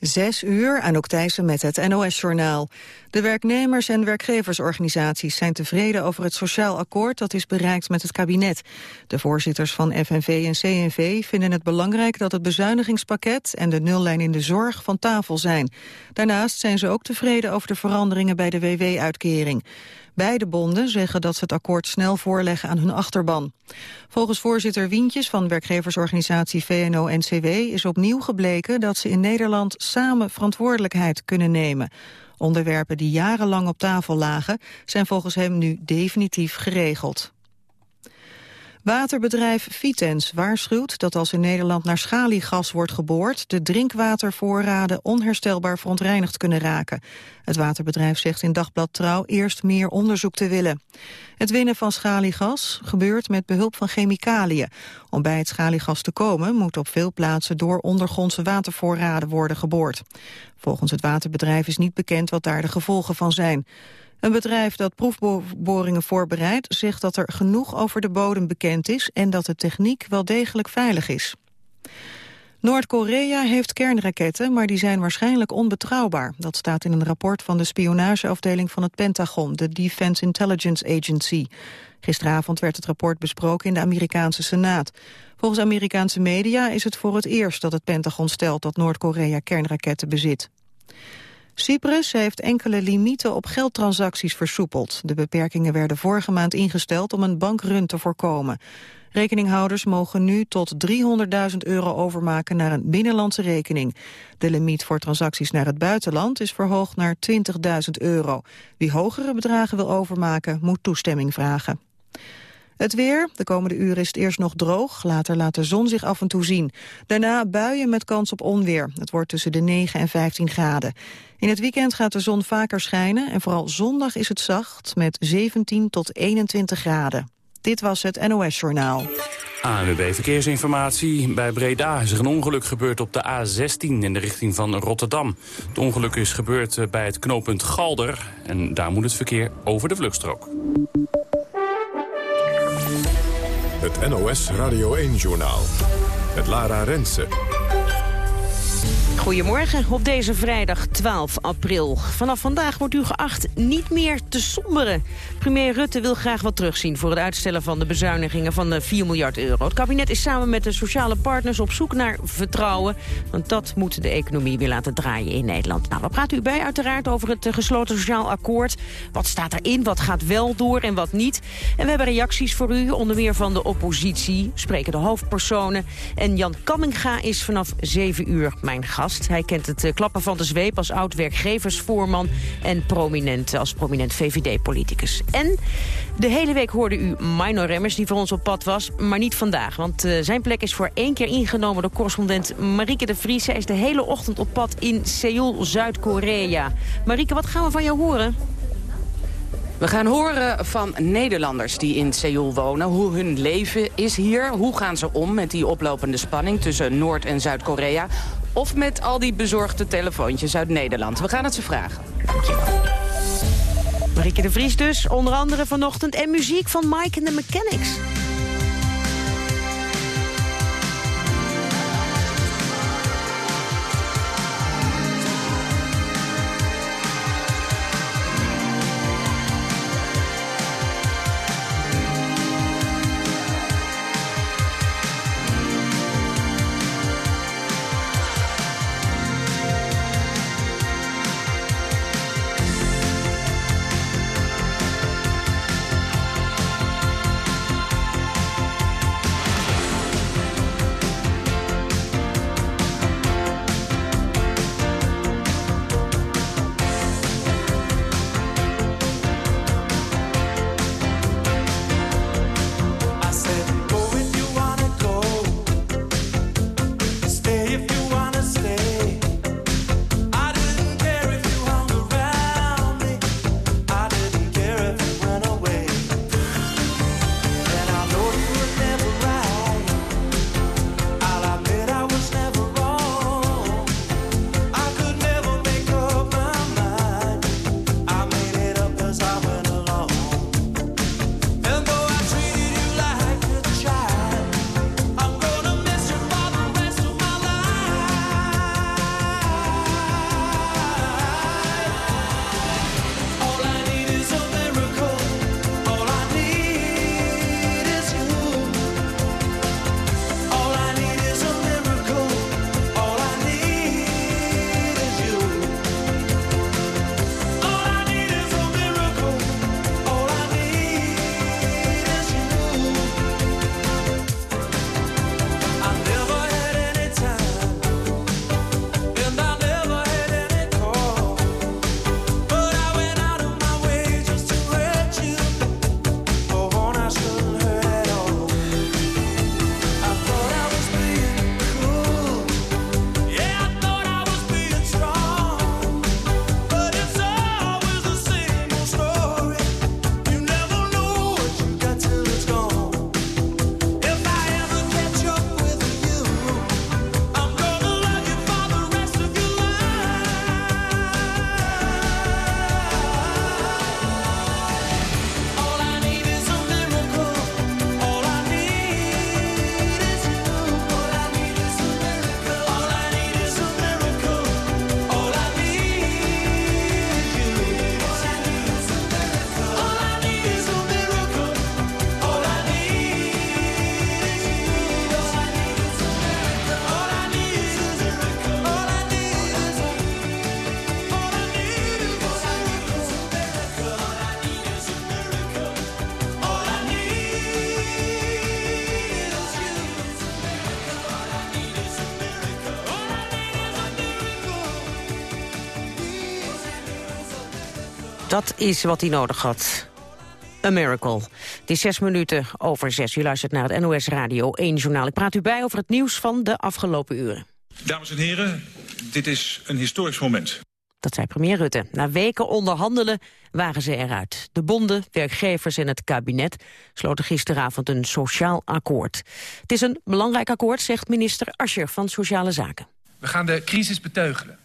Zes uur, Anouk Thijssen met het NOS-journaal. De werknemers- en werkgeversorganisaties zijn tevreden over het sociaal akkoord dat is bereikt met het kabinet. De voorzitters van FNV en CNV vinden het belangrijk dat het bezuinigingspakket en de nullijn in de zorg van tafel zijn. Daarnaast zijn ze ook tevreden over de veranderingen bij de WW-uitkering. Beide bonden zeggen dat ze het akkoord snel voorleggen aan hun achterban. Volgens voorzitter Wientjes van werkgeversorganisatie VNO-NCW is opnieuw gebleken dat ze in Nederland samen verantwoordelijkheid kunnen nemen. Onderwerpen die jarenlang op tafel lagen zijn volgens hem nu definitief geregeld. Waterbedrijf Vitens waarschuwt dat als in Nederland naar schaliegas wordt geboord... de drinkwatervoorraden onherstelbaar verontreinigd kunnen raken. Het waterbedrijf zegt in Dagblad Trouw eerst meer onderzoek te willen. Het winnen van schaliegas gebeurt met behulp van chemicaliën. Om bij het schaliegas te komen moet op veel plaatsen door ondergrondse watervoorraden worden geboord. Volgens het waterbedrijf is niet bekend wat daar de gevolgen van zijn. Een bedrijf dat proefboringen voorbereidt zegt dat er genoeg over de bodem bekend is en dat de techniek wel degelijk veilig is. Noord-Korea heeft kernraketten, maar die zijn waarschijnlijk onbetrouwbaar. Dat staat in een rapport van de spionageafdeling van het Pentagon, de Defense Intelligence Agency. Gisteravond werd het rapport besproken in de Amerikaanse Senaat. Volgens Amerikaanse media is het voor het eerst dat het Pentagon stelt dat Noord-Korea kernraketten bezit. Cyprus heeft enkele limieten op geldtransacties versoepeld. De beperkingen werden vorige maand ingesteld om een bankrun te voorkomen. Rekeninghouders mogen nu tot 300.000 euro overmaken naar een binnenlandse rekening. De limiet voor transacties naar het buitenland is verhoogd naar 20.000 euro. Wie hogere bedragen wil overmaken, moet toestemming vragen. Het weer. De komende uren is het eerst nog droog. Later laat de zon zich af en toe zien. Daarna buien met kans op onweer. Het wordt tussen de 9 en 15 graden. In het weekend gaat de zon vaker schijnen. En vooral zondag is het zacht met 17 tot 21 graden. Dit was het NOS Journaal. ANWB Verkeersinformatie. Bij Breda is er een ongeluk gebeurd op de A16 in de richting van Rotterdam. Het ongeluk is gebeurd eh, bij het knooppunt Galder. En daar moet het verkeer over de vluchtstrook. Het NOS Radio 1-journaal. Met Lara Rensen. Goedemorgen op deze vrijdag 12 april. Vanaf vandaag wordt u geacht niet meer te somberen. Premier Rutte wil graag wat terugzien voor het uitstellen van de bezuinigingen van de 4 miljard euro. Het kabinet is samen met de sociale partners op zoek naar vertrouwen. Want dat moet de economie weer laten draaien in Nederland. Nou, we praten u bij uiteraard over het eh, gesloten sociaal akkoord. Wat staat erin, wat gaat wel door en wat niet. En we hebben reacties voor u, onder meer van de oppositie. Spreken de hoofdpersonen. En Jan Kamminga is vanaf 7 uur mijn gast. Hij kent het eh, klappen van de zweep als oud-werkgeversvoorman... en prominent als prominent VVD-politicus. En de hele week hoorde u Minor Remmers, die voor ons op pad was... maar niet vandaag, want uh, zijn plek is voor één keer ingenomen... door correspondent Marieke de Vries. Zij is de hele ochtend op pad in Seoul, Zuid-Korea. Marieke, wat gaan we van jou horen? We gaan horen van Nederlanders die in Seoul wonen. Hoe hun leven is hier. Hoe gaan ze om met die oplopende spanning tussen Noord- en Zuid-Korea. Of met al die bezorgde telefoontjes uit Nederland. We gaan het ze vragen. Marieke de Vries dus, onder andere vanochtend. En muziek van Mike and the Mechanics. Dat is wat hij nodig had. A Miracle. Het is zes minuten over zes. U luistert naar het NOS Radio 1 Journaal. Ik praat u bij over het nieuws van de afgelopen uren. Dames en heren, dit is een historisch moment. Dat zei premier Rutte. Na weken onderhandelen waren ze eruit. De bonden, werkgevers en het kabinet sloten gisteravond een sociaal akkoord. Het is een belangrijk akkoord, zegt minister Ascher van Sociale Zaken. We gaan de crisis beteugelen.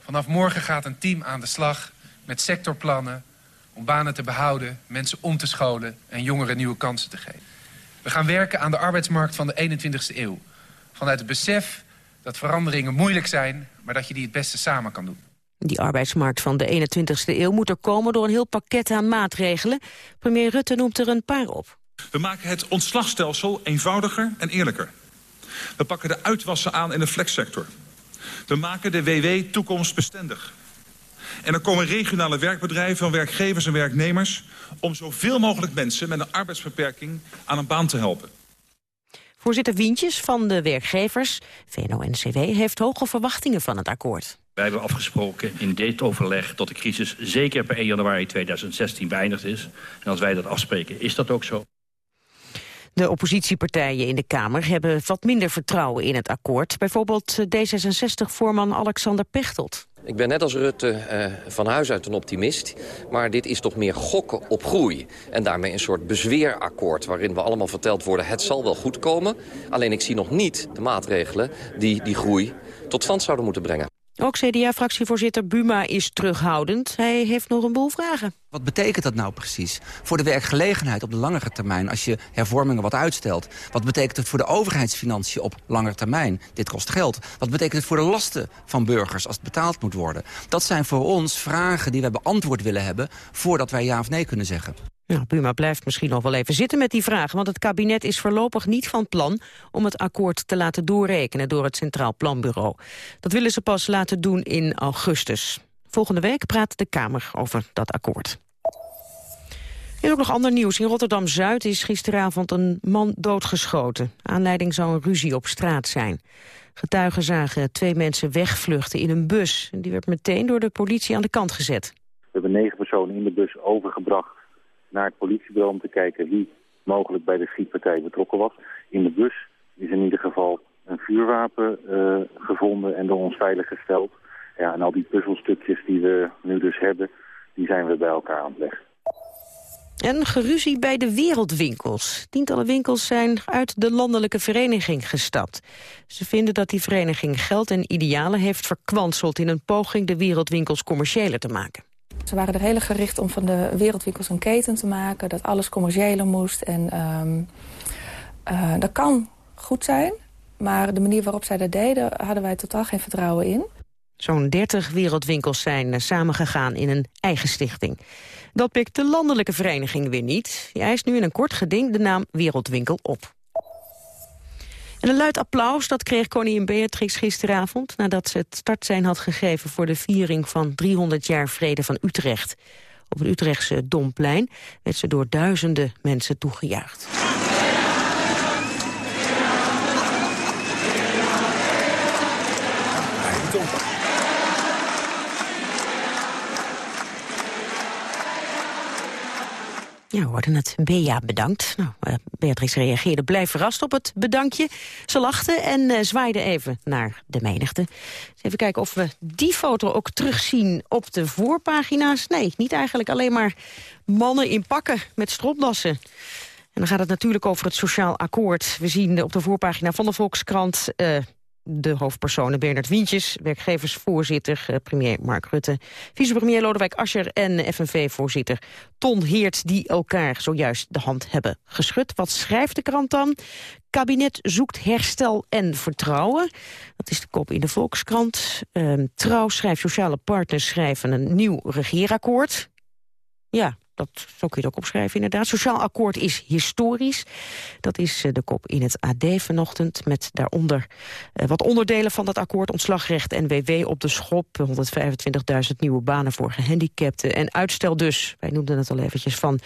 Vanaf morgen gaat een team aan de slag met sectorplannen... om banen te behouden, mensen om te scholen en jongeren nieuwe kansen te geven. We gaan werken aan de arbeidsmarkt van de 21ste eeuw. Vanuit het besef dat veranderingen moeilijk zijn... maar dat je die het beste samen kan doen. Die arbeidsmarkt van de 21ste eeuw moet er komen door een heel pakket aan maatregelen. Premier Rutte noemt er een paar op. We maken het ontslagstelsel eenvoudiger en eerlijker. We pakken de uitwassen aan in de flexsector. We maken de WW toekomstbestendig. En er komen regionale werkbedrijven van werkgevers en werknemers... om zoveel mogelijk mensen met een arbeidsbeperking aan een baan te helpen. Voorzitter Wientjes van de werkgevers, VNO-NCW, heeft hoge verwachtingen van het akkoord. Wij hebben afgesproken in dit overleg dat de crisis zeker per 1 januari 2016 beëindigd is. En als wij dat afspreken, is dat ook zo. De oppositiepartijen in de Kamer hebben wat minder vertrouwen in het akkoord. Bijvoorbeeld D66-voorman Alexander Pechtold. Ik ben net als Rutte uh, van huis uit een optimist. Maar dit is toch meer gokken op groei. En daarmee een soort bezweerakkoord waarin we allemaal verteld worden... het zal wel goed komen. Alleen ik zie nog niet de maatregelen die die groei tot stand zouden moeten brengen. Ook CDA-fractievoorzitter Buma is terughoudend. Hij heeft nog een boel vragen. Wat betekent dat nou precies? Voor de werkgelegenheid op de langere termijn... als je hervormingen wat uitstelt. Wat betekent het voor de overheidsfinanciën op langere termijn? Dit kost geld. Wat betekent het voor de lasten van burgers als het betaald moet worden? Dat zijn voor ons vragen die we beantwoord willen hebben... voordat wij ja of nee kunnen zeggen. Buma blijft misschien nog wel even zitten met die vragen... want het kabinet is voorlopig niet van plan om het akkoord te laten doorrekenen door het Centraal Planbureau. Dat willen ze pas laten doen in augustus. Volgende week praat de Kamer over dat akkoord. Is ook nog ander nieuws. In Rotterdam-Zuid is gisteravond een man doodgeschoten. Aanleiding zou een ruzie op straat zijn. Getuigen zagen twee mensen wegvluchten in een bus. Die werd meteen door de politie aan de kant gezet. We hebben negen personen in de bus overgebracht naar het politiebureau om te kijken wie mogelijk bij de schietpartij betrokken was. In de bus is in ieder geval een vuurwapen uh, gevonden en door ons veilig gesteld. Ja, en al die puzzelstukjes die we nu dus hebben, die zijn we bij elkaar aan het leggen. En geruzie bij de wereldwinkels. Tientallen winkels zijn uit de landelijke vereniging gestapt. Ze vinden dat die vereniging geld en idealen heeft verkwanseld... in een poging de wereldwinkels commerciëler te maken. Ze waren er heel gericht om van de wereldwinkels een keten te maken. Dat alles commerciëler moest. En um, uh, dat kan goed zijn. Maar de manier waarop zij dat deden, hadden wij totaal geen vertrouwen in. Zo'n 30 wereldwinkels zijn samengegaan in een eigen stichting. Dat pikt de landelijke vereniging weer niet. Die eist nu in een kort geding de naam Wereldwinkel op. En een luid applaus dat kreeg koningin Beatrix gisteravond... nadat ze het startsein had gegeven voor de viering van 300 jaar vrede van Utrecht. Op het Utrechtse Domplein werd ze door duizenden mensen toegejuicht. Ja, we hoorden het. Bea bedankt. Nou, uh, Beatrix reageerde blij verrast op het bedankje. Ze lachte en uh, zwaaide even naar de menigte. even kijken of we die foto ook terugzien op de voorpagina's. Nee, niet eigenlijk. Alleen maar mannen in pakken met stropdassen. En dan gaat het natuurlijk over het sociaal akkoord. We zien op de voorpagina van de Volkskrant... Uh, de hoofdpersonen Bernard Wientjes, werkgeversvoorzitter eh, premier Mark Rutte, vicepremier Lodewijk Asscher en FNV-voorzitter Ton Heert, die elkaar zojuist de hand hebben geschud. Wat schrijft de krant dan? Kabinet zoekt herstel en vertrouwen. Dat is de kop in de Volkskrant. Uh, Trouw schrijft sociale partners schrijven een nieuw regeerakkoord. Ja, dat, zo kun je ook opschrijven inderdaad. Sociaal akkoord is historisch. Dat is eh, de kop in het AD vanochtend. Met daaronder uh, wat onderdelen van dat akkoord. Ontslagrecht en WW op de schop. 125.000 nieuwe banen voor gehandicapten. En uitstel dus, wij noemden het al eventjes, van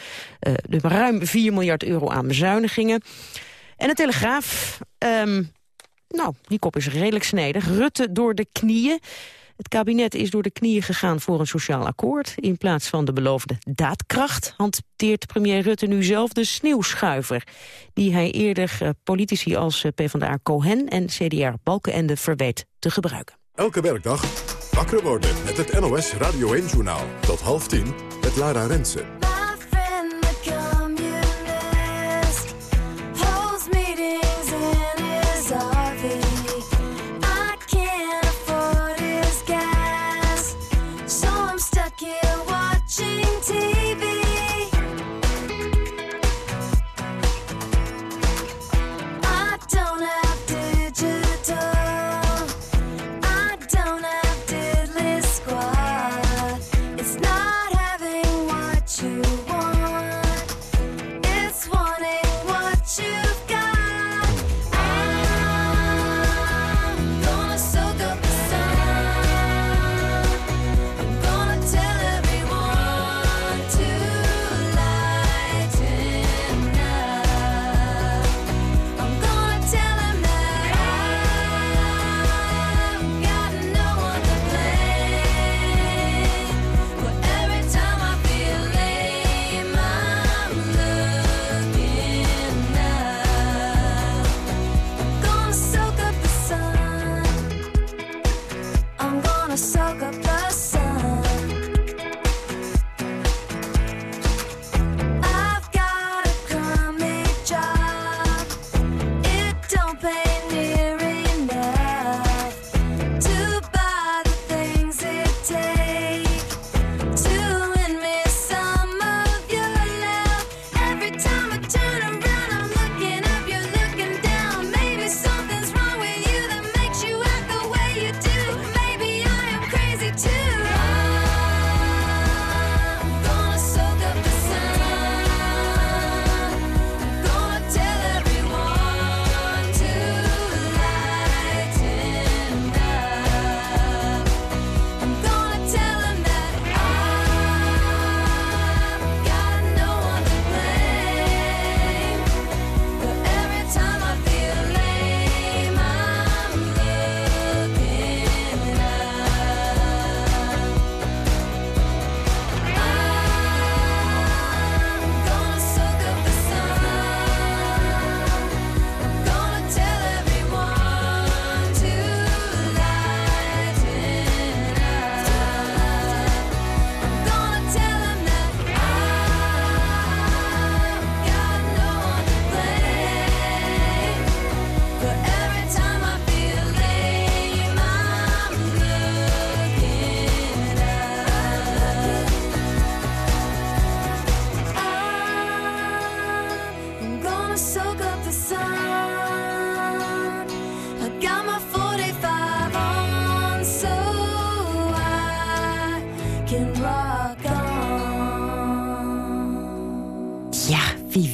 uh, de ruim 4 miljard euro aan bezuinigingen. En de Telegraaf, um, nou, die kop is redelijk snedig. Rutte door de knieën. Het kabinet is door de knieën gegaan voor een sociaal akkoord. In plaats van de beloofde daadkracht hanteert premier Rutte nu zelf de sneeuwschuiver. Die hij eerder uh, politici als uh, PvdA Cohen en CDR Balkenende verweet te gebruiken. Elke werkdag wakker worden met het NOS Radio 1-journaal. Tot half tien met Lara Rensen.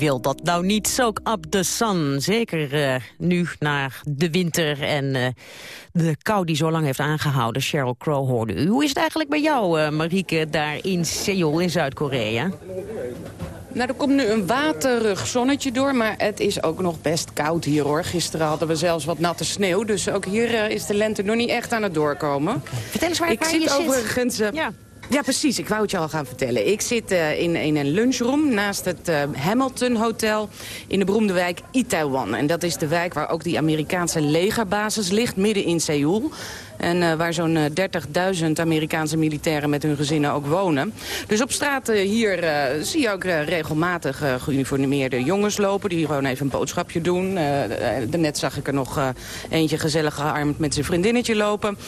Wil dat nou niet? Soak up the sun. Zeker uh, nu naar de winter en uh, de kou die zo lang heeft aangehouden. Sheryl Crow hoorde u. Hoe is het eigenlijk bij jou, uh, Marieke, daar in Seoul in Zuid-Korea? Nou, er komt nu een waterig zonnetje door, maar het is ook nog best koud hier, hoor. Gisteren hadden we zelfs wat natte sneeuw, dus ook hier is de lente nog niet echt aan het doorkomen. Okay. Vertel eens waar, Ik waar zit je overigens... zit. Ja. Ja, precies. Ik wou het je al gaan vertellen. Ik zit uh, in, in een lunchroom naast het uh, Hamilton Hotel in de beroemde wijk Itaewon. En dat is de wijk waar ook die Amerikaanse legerbasis ligt, midden in Seoul. En uh, waar zo'n uh, 30.000 Amerikaanse militairen met hun gezinnen ook wonen. Dus op straat uh, hier zie je ook regelmatig geuniformeerde jongens lopen... die gewoon even een boodschapje doen. daarnet zag ik er nog eentje gezellig gearmd met zijn vriendinnetje lopen.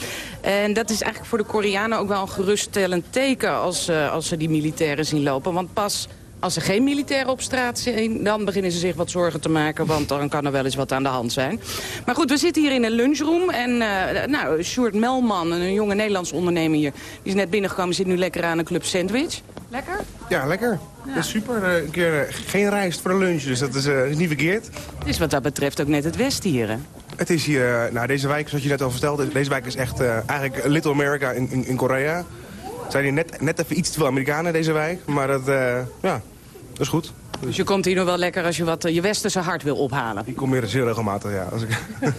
En dat is eigenlijk voor de Koreanen ook wel een geruststellend teken... als, als ze die militairen zien lopen. Want pas als er geen militairen op straat zijn, dan beginnen ze zich wat zorgen te maken. Want dan kan er wel eens wat aan de hand zijn. Maar goed, we zitten hier in een lunchroom. En uh, nou, Sjoerd Melman, een jonge Nederlandse ondernemer hier... die is net binnengekomen, zit nu lekker aan een club sandwich. Lekker? Ja, lekker. Ja. Dat is super. Een keer uh, geen rijst voor de lunch, dus dat is, uh, is niet verkeerd. Het is wat dat betreft ook net het Westen hier, hè? Het is hier, nou deze wijk, zoals je net al vertelde, deze wijk is echt eigenlijk Little America in, in, in Korea. Er zijn hier net, net even iets te veel Amerikanen deze wijk, maar dat, ja, dat is goed. Dus je komt hier nog wel lekker als je wat je westerse hart wil ophalen? Ik kom hier zeer regelmatig, ja. Als ik...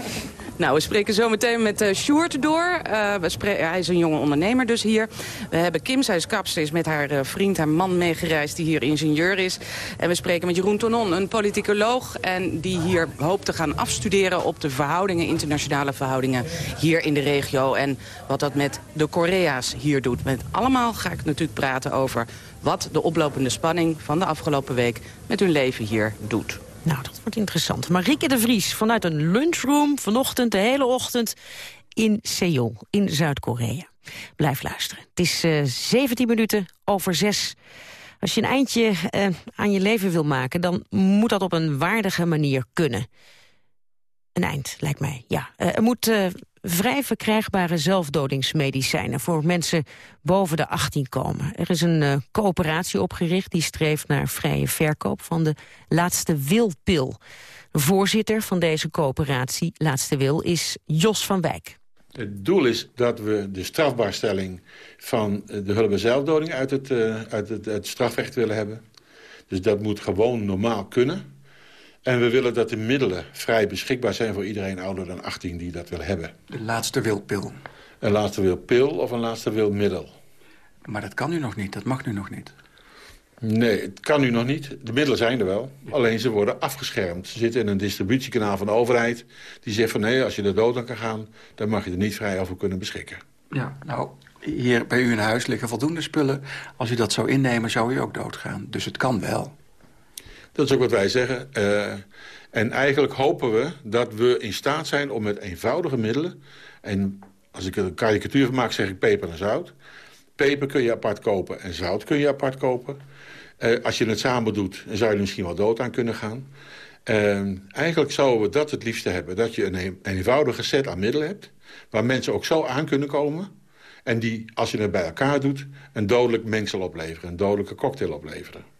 Nou, we spreken zo meteen met uh, Sjoerd door. Uh, we hij is een jonge ondernemer dus hier. We hebben Kim, zij is kapster, is met haar uh, vriend, haar man meegereisd... die hier ingenieur is. En we spreken met Jeroen Tonon, een politicoloog... en die hier hoopt te gaan afstuderen op de verhoudingen... internationale verhoudingen hier in de regio... en wat dat met de Korea's hier doet. Met allemaal ga ik natuurlijk praten over wat de oplopende spanning van de afgelopen week met hun leven hier doet. Nou, dat wordt interessant. Marieke de Vries vanuit een lunchroom vanochtend de hele ochtend in Seoul, in Zuid-Korea. Blijf luisteren. Het is uh, eh, 17 minuten over 6. Als je een eindje uh, aan je leven wil maken, dan moet dat op een waardige manier kunnen. Een eind, lijkt mij, ja. Uh, moet vrij verkrijgbare zelfdodingsmedicijnen voor mensen boven de 18 komen. Er is een uh, coöperatie opgericht die streeft naar vrije verkoop van de laatste wilpil. Voorzitter van deze coöperatie, Laatste Wil, is Jos van Wijk. Het doel is dat we de strafbaarstelling van de hulp en zelfdoding uit het, uh, uit het, het strafrecht willen hebben. Dus dat moet gewoon normaal kunnen. En we willen dat de middelen vrij beschikbaar zijn voor iedereen ouder dan 18 die dat wil hebben. De laatste wilpil. Een laatste wilpil of een laatste wilmiddel. Maar dat kan nu nog niet, dat mag nu nog niet. Nee, het kan nu nog niet. De middelen zijn er wel. Alleen ze worden afgeschermd. Ze zitten in een distributiekanaal van de overheid. Die zegt van nee, als je er dood aan kan gaan... dan mag je er niet vrij over kunnen beschikken. Ja, nou, hier bij u in huis liggen voldoende spullen. Als u dat zou innemen, zou u ook doodgaan. Dus het kan wel. Dat is ook wat wij zeggen. Uh, en eigenlijk hopen we dat we in staat zijn om met eenvoudige middelen... en als ik er een karikatuur van maak, zeg ik peper en zout. Peper kun je apart kopen en zout kun je apart kopen. Uh, als je het samen doet, dan zou je er misschien wel dood aan kunnen gaan. Uh, eigenlijk zouden we dat het liefste hebben. Dat je een, een eenvoudige set aan middelen hebt... waar mensen ook zo aan kunnen komen... en die, als je het bij elkaar doet, een dodelijk mengsel opleveren. Een dodelijke cocktail opleveren.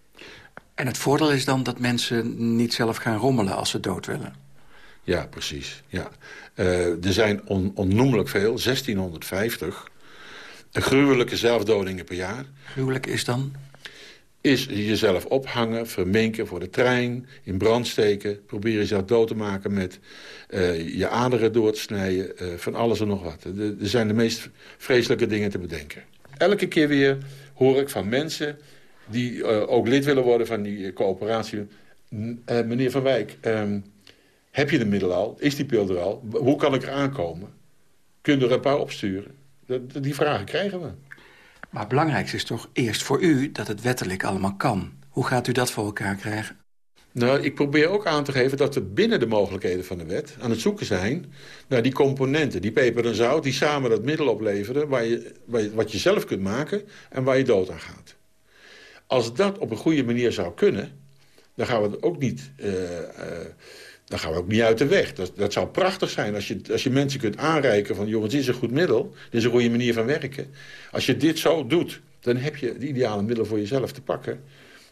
En het voordeel is dan dat mensen niet zelf gaan rommelen als ze dood willen. Ja, precies. Ja. Uh, er zijn on onnoemelijk veel, 1650 gruwelijke zelfdodingen per jaar. Gruwelijk is dan? Is jezelf ophangen, verminken voor de trein, in brand steken... proberen jezelf dood te maken met uh, je aderen door te snijden... Uh, van alles en nog wat. Er zijn de meest vreselijke dingen te bedenken. Elke keer weer hoor ik van mensen die uh, ook lid willen worden van die coöperatie. Uh, meneer Van Wijk, um, heb je de middelen al? Is die pil er al? Hoe kan ik er aankomen? Kun je er een paar opsturen? Dat, die vragen krijgen we. Maar het belangrijkste is toch eerst voor u dat het wettelijk allemaal kan. Hoe gaat u dat voor elkaar krijgen? Nou, ik probeer ook aan te geven dat we binnen de mogelijkheden van de wet... aan het zoeken zijn naar die componenten, die peper en zout... die samen dat middel opleveren waar je, waar je, wat je zelf kunt maken en waar je dood aan gaat. Als dat op een goede manier zou kunnen, dan gaan we het ook niet... Uh, uh, dan gaan we ook niet uit de weg. Dat, dat zou prachtig zijn als je, als je mensen kunt aanreiken van... jongens, dit is een goed middel, dit is een goede manier van werken. Als je dit zo doet, dan heb je de ideale middelen voor jezelf te pakken.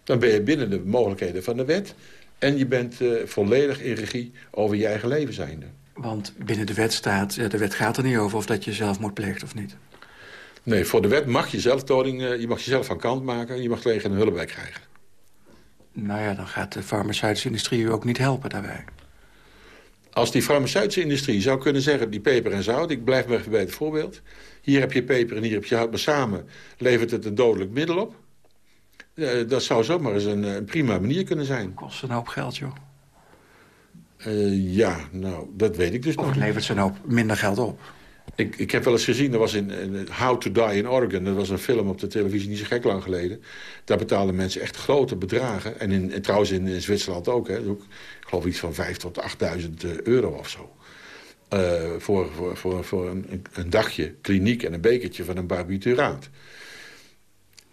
Dan ben je binnen de mogelijkheden van de wet... en je bent uh, volledig in regie over je eigen leven zijnde. Want binnen de wet staat, de wet gaat er niet over of dat je zelf moet plegen of niet. Nee, voor de wet mag je zelfdoding, uh, je mag jezelf van kant maken... je mag alleen geen hulp bij krijgen. Nou ja, dan gaat de farmaceutische industrie u ook niet helpen daarbij. Als die farmaceutische industrie zou kunnen zeggen... die peper en zout, ik blijf maar even bij het voorbeeld... hier heb je peper en hier heb je hout, maar samen levert het een dodelijk middel op... Uh, dat zou zomaar eens een, een, prima manier kunnen zijn. Kost een hoop geld, joh. Uh, ja, nou, dat weet ik dus of nog. Of levert ze een hoop minder geld op? Ik, ik heb wel eens gezien, er was in, in, How to Die in Oregon... dat was een film op de televisie niet zo gek lang geleden. Daar betaalden mensen echt grote bedragen. En, in, en trouwens in, in, Zwitserland ook, hè. Ook, ik geloof iets van 5 tot 8.000 euro of zo. Uh, voor voor, voor, voor een, een, dagje kliniek en een bekertje van een barbituraat.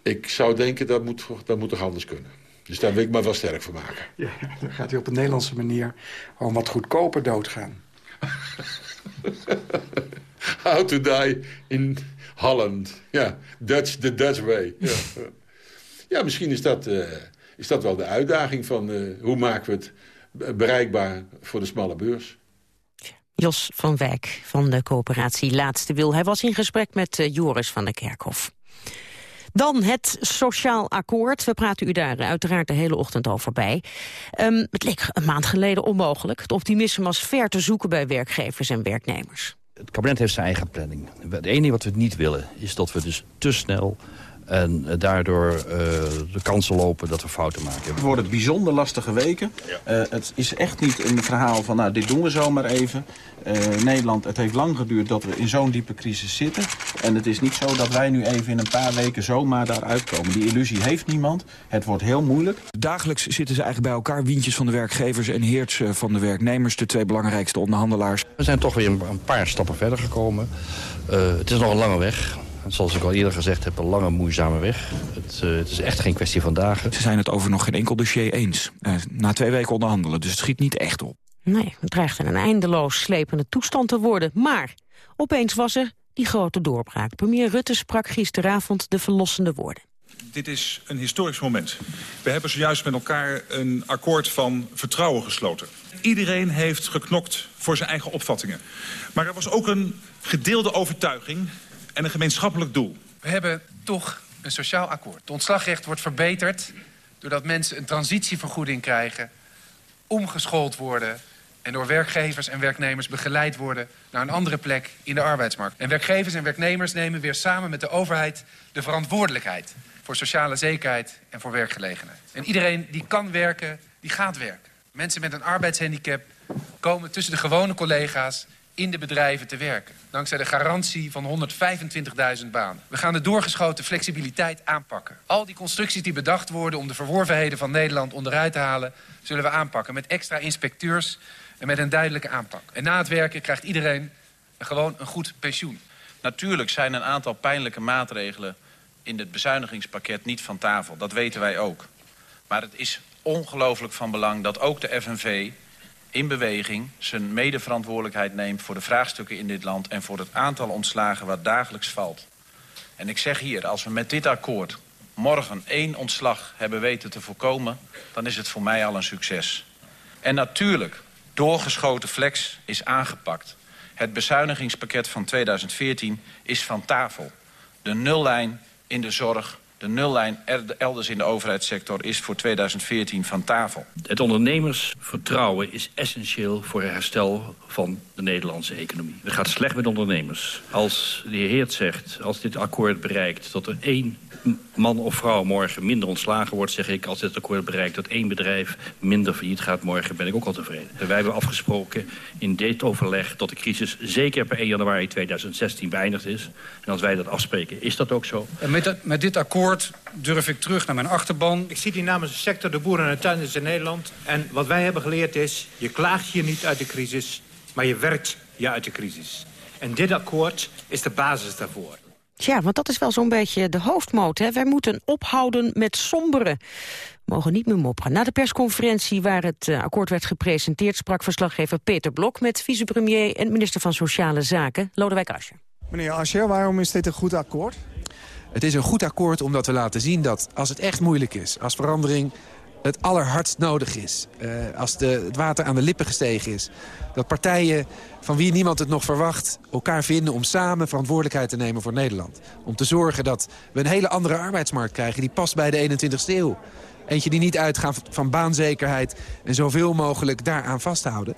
Ik zou denken, dat moet, dat moet toch anders kunnen. Dus daar wil ik me wel sterk voor maken. Ja, dan gaat hij op een Nederlandse manier gewoon wat goedkoper doodgaan. How to die in Holland. Ja, Dutch, the Dutch way. Ja, ja misschien is dat, uh, is dat wel de uitdaging van... Uh, hoe maken we het bereikbaar voor de smalle beurs. Jos van Wijk van de coöperatie Laatste Wil. Hij was in gesprek met uh, Joris van der Kerkhof. Dan het sociaal akkoord. We praten u daar uiteraard de hele ochtend over bij. Um, het leek een maand geleden onmogelijk. Het optimisme was ver te zoeken bij werkgevers en werknemers. Het kabinet heeft zijn eigen planning. Het enige wat we niet willen is dat we dus te snel en eh, daardoor uh, de kansen lopen dat we fouten maken. Het worden bijzonder lastige weken. Uh, het is echt niet een verhaal van, nou, dit doen we zomaar even. Nederland, het heeft lang geduurd dat we in zo'n diepe crisis zitten. En het is niet zo dat wij nu even in een paar weken zomaar daaruit komen. Die illusie heeft niemand. Het wordt heel moeilijk. Dagelijks zitten ze eigenlijk bij elkaar. Wientjes van de werkgevers en Heerts van de werknemers. De twee belangrijkste onderhandelaars. We zijn toch weer een paar stappen verder gekomen. het is nog een lange weg. Zoals ik al eerder gezegd heb, een lange moeizame weg. Het, uh, het, is echt geen kwestie van dagen. Ze zijn het over nog geen enkel dossier eens. Uh, na twee weken onderhandelen, dus het schiet niet echt op. Nee, het dreigt een eindeloos slepende toestand te worden. Maar opeens was er die grote doorbraak. Premier Rutte sprak gisteravond de verlossende woorden. Dit is een historisch moment. We hebben zojuist met elkaar een akkoord van vertrouwen gesloten. Iedereen heeft geknokt voor zijn eigen opvattingen. Maar er was ook een gedeelde overtuiging en een gemeenschappelijk doel. We hebben toch een sociaal akkoord. Het ontslagrecht wordt verbeterd doordat mensen een transitievergoeding krijgen... omgeschoold worden en door werkgevers en werknemers begeleid worden... naar een andere plek in de arbeidsmarkt. En werkgevers en werknemers nemen weer samen met de overheid... de verantwoordelijkheid voor sociale zekerheid en voor werkgelegenheid. En iedereen die kan werken, die gaat werken. Mensen met een arbeidshandicap komen tussen de gewone collega's in de bedrijven te werken. Dankzij de garantie van 125.000 banen. We gaan de doorgeschoten flexibiliteit aanpakken. Al die constructies die bedacht worden om de verworvenheden van Nederland onderuit te halen... zullen we aanpakken met extra inspecteurs en met een duidelijke aanpak. En na het werken krijgt iedereen gewoon een goed pensioen. Natuurlijk zijn een aantal pijnlijke maatregelen in het bezuinigingspakket niet van tafel. Dat weten wij ook. Maar het is ongelooflijk van belang dat ook de FNV in beweging zijn medeverantwoordelijkheid neemt... voor de vraagstukken in dit land en voor het aantal ontslagen wat dagelijks valt. En ik zeg hier, als we met dit akkoord morgen één ontslag hebben weten te voorkomen... dan is het voor mij al een succes. En natuurlijk, doorgeschoten flex is aangepakt. Het bezuinigingspakket van 2014 is van tafel. De nullijn in de zorg de nullijn elders in de overheidssector is voor 2014 van tafel. Het ondernemersvertrouwen is essentieel voor het herstel van de Nederlandse economie. Het gaat slecht met ondernemers. Als de heer Heert zegt, als dit akkoord bereikt... dat er één man of vrouw morgen minder ontslagen wordt... zeg ik, als dit akkoord bereikt dat één bedrijf minder failliet gaat morgen... ben ik ook al tevreden. Wij hebben afgesproken in dit overleg dat de crisis zeker per 1 januari 2016 beëindigd is. En als wij dat afspreken, is dat ook zo. En met, dat, met dit akkoord durf ik terug naar mijn achterban. Ik zit hier namens de sector de boeren en de tuinders in Nederland. En wat wij hebben geleerd is, je klaagt je niet uit de crisis... maar je werkt je uit de crisis. En dit akkoord is de basis daarvoor. Ja, want dat is wel zo'n beetje de hoofdmoot. Hè? Wij moeten ophouden met somberen. We mogen niet meer mopperen. Na de persconferentie waar het eh, akkoord werd gepresenteerd... sprak verslaggever Peter Blok met vicepremier en minister van Sociale Zaken, Lodewijk Asscher. Meneer Asscher, waarom is dit een goed akkoord? Het is een goed akkoord omdat we laten zien dat als het echt moeilijk is... als verandering het allerhardst nodig is. Uh, als de, het water aan de lippen gestegen is. Dat partijen van wie niemand het nog verwacht... elkaar vinden om samen verantwoordelijkheid te nemen voor Nederland. Om te zorgen dat we een hele andere arbeidsmarkt krijgen... die past bij de 21ste eeuw. Eentje die niet uitgaat van baanzekerheid... en zoveel mogelijk daaraan vasthouden.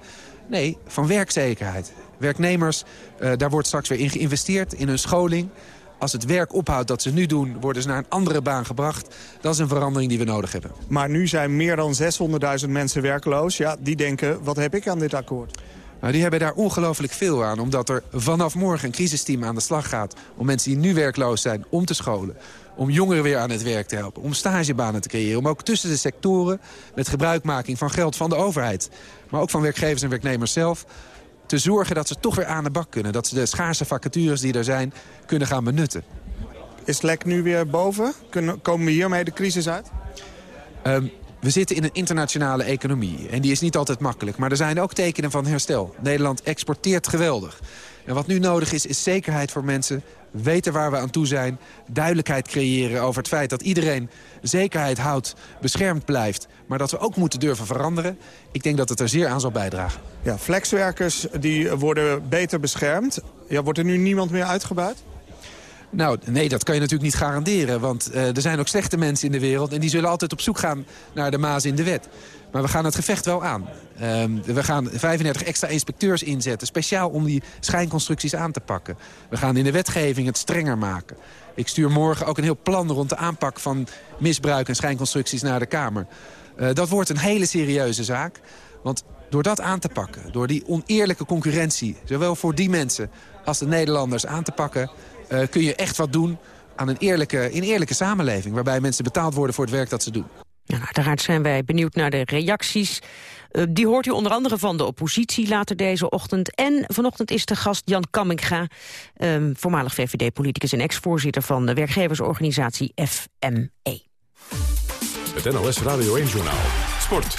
Nee, van werkzekerheid. Werknemers, uh, daar wordt straks weer in geïnvesteerd in hun scholing als het werk ophoudt dat ze nu doen, worden ze naar een andere baan gebracht. Dat is een verandering die we nodig hebben. Maar nu zijn meer dan 600.000 mensen werkloos. Ja, die denken, wat heb ik aan dit akkoord? Nou, die hebben daar ongelooflijk veel aan, omdat er vanaf morgen een crisisteam aan de slag gaat... om mensen die nu werkloos zijn om te scholen, om jongeren weer aan het werk te helpen... om stagebanen te creëren, om ook tussen de sectoren... met gebruikmaking van geld van de overheid, maar ook van werkgevers en werknemers zelf te zorgen dat ze toch weer aan de bak kunnen. Dat ze de schaarse vacatures die er zijn kunnen gaan benutten. Is lek nu weer boven? Kunnen, komen we hiermee de crisis uit? Um, we zitten in een internationale economie en die is niet altijd makkelijk. Maar er zijn ook tekenen van herstel. Nederland exporteert geweldig. En wat nu nodig is, is zekerheid voor mensen. Weten waar we aan toe zijn. Duidelijkheid creëren over het feit dat iedereen zekerheid houdt, beschermd blijft. Maar dat we ook moeten durven veranderen. Ik denk dat het er zeer aan zal bijdragen. Ja, flexwerkers die worden beter beschermd. Ja, wordt er nu niemand meer uitgebuit? Nou, nee, dat kan je natuurlijk niet garanderen. Want er zijn ook slechte mensen in de wereld... en die zullen altijd op zoek gaan naar de maas in de wet. Maar we gaan het gevecht wel aan. Ehm, we gaan 35 extra inspecteurs inzetten... speciaal om die schijnconstructies aan te pakken. We gaan in de wetgeving het strenger maken. Ik stuur morgen ook een heel plan rond de aanpak van misbruik en schijnconstructies naar de Kamer. Uh, dat wordt een hele serieuze zaak. Want door dat aan te pakken, door die oneerlijke concurrentie... zowel voor die mensen als de Nederlanders aan te pakken... Uh, kun je echt wat doen aan een eerlijke, een eerlijke samenleving... waarbij mensen betaald worden voor het werk dat ze doen. Ja, uiteraard zijn wij benieuwd naar de reacties. Uh, die hoort u onder andere van de oppositie later deze ochtend. En vanochtend is de gast Jan Kamminga, um, voormalig VVD-politicus en ex-voorzitter van de werkgeversorganisatie FME. Het NOS Radio 1-journaal. Sport.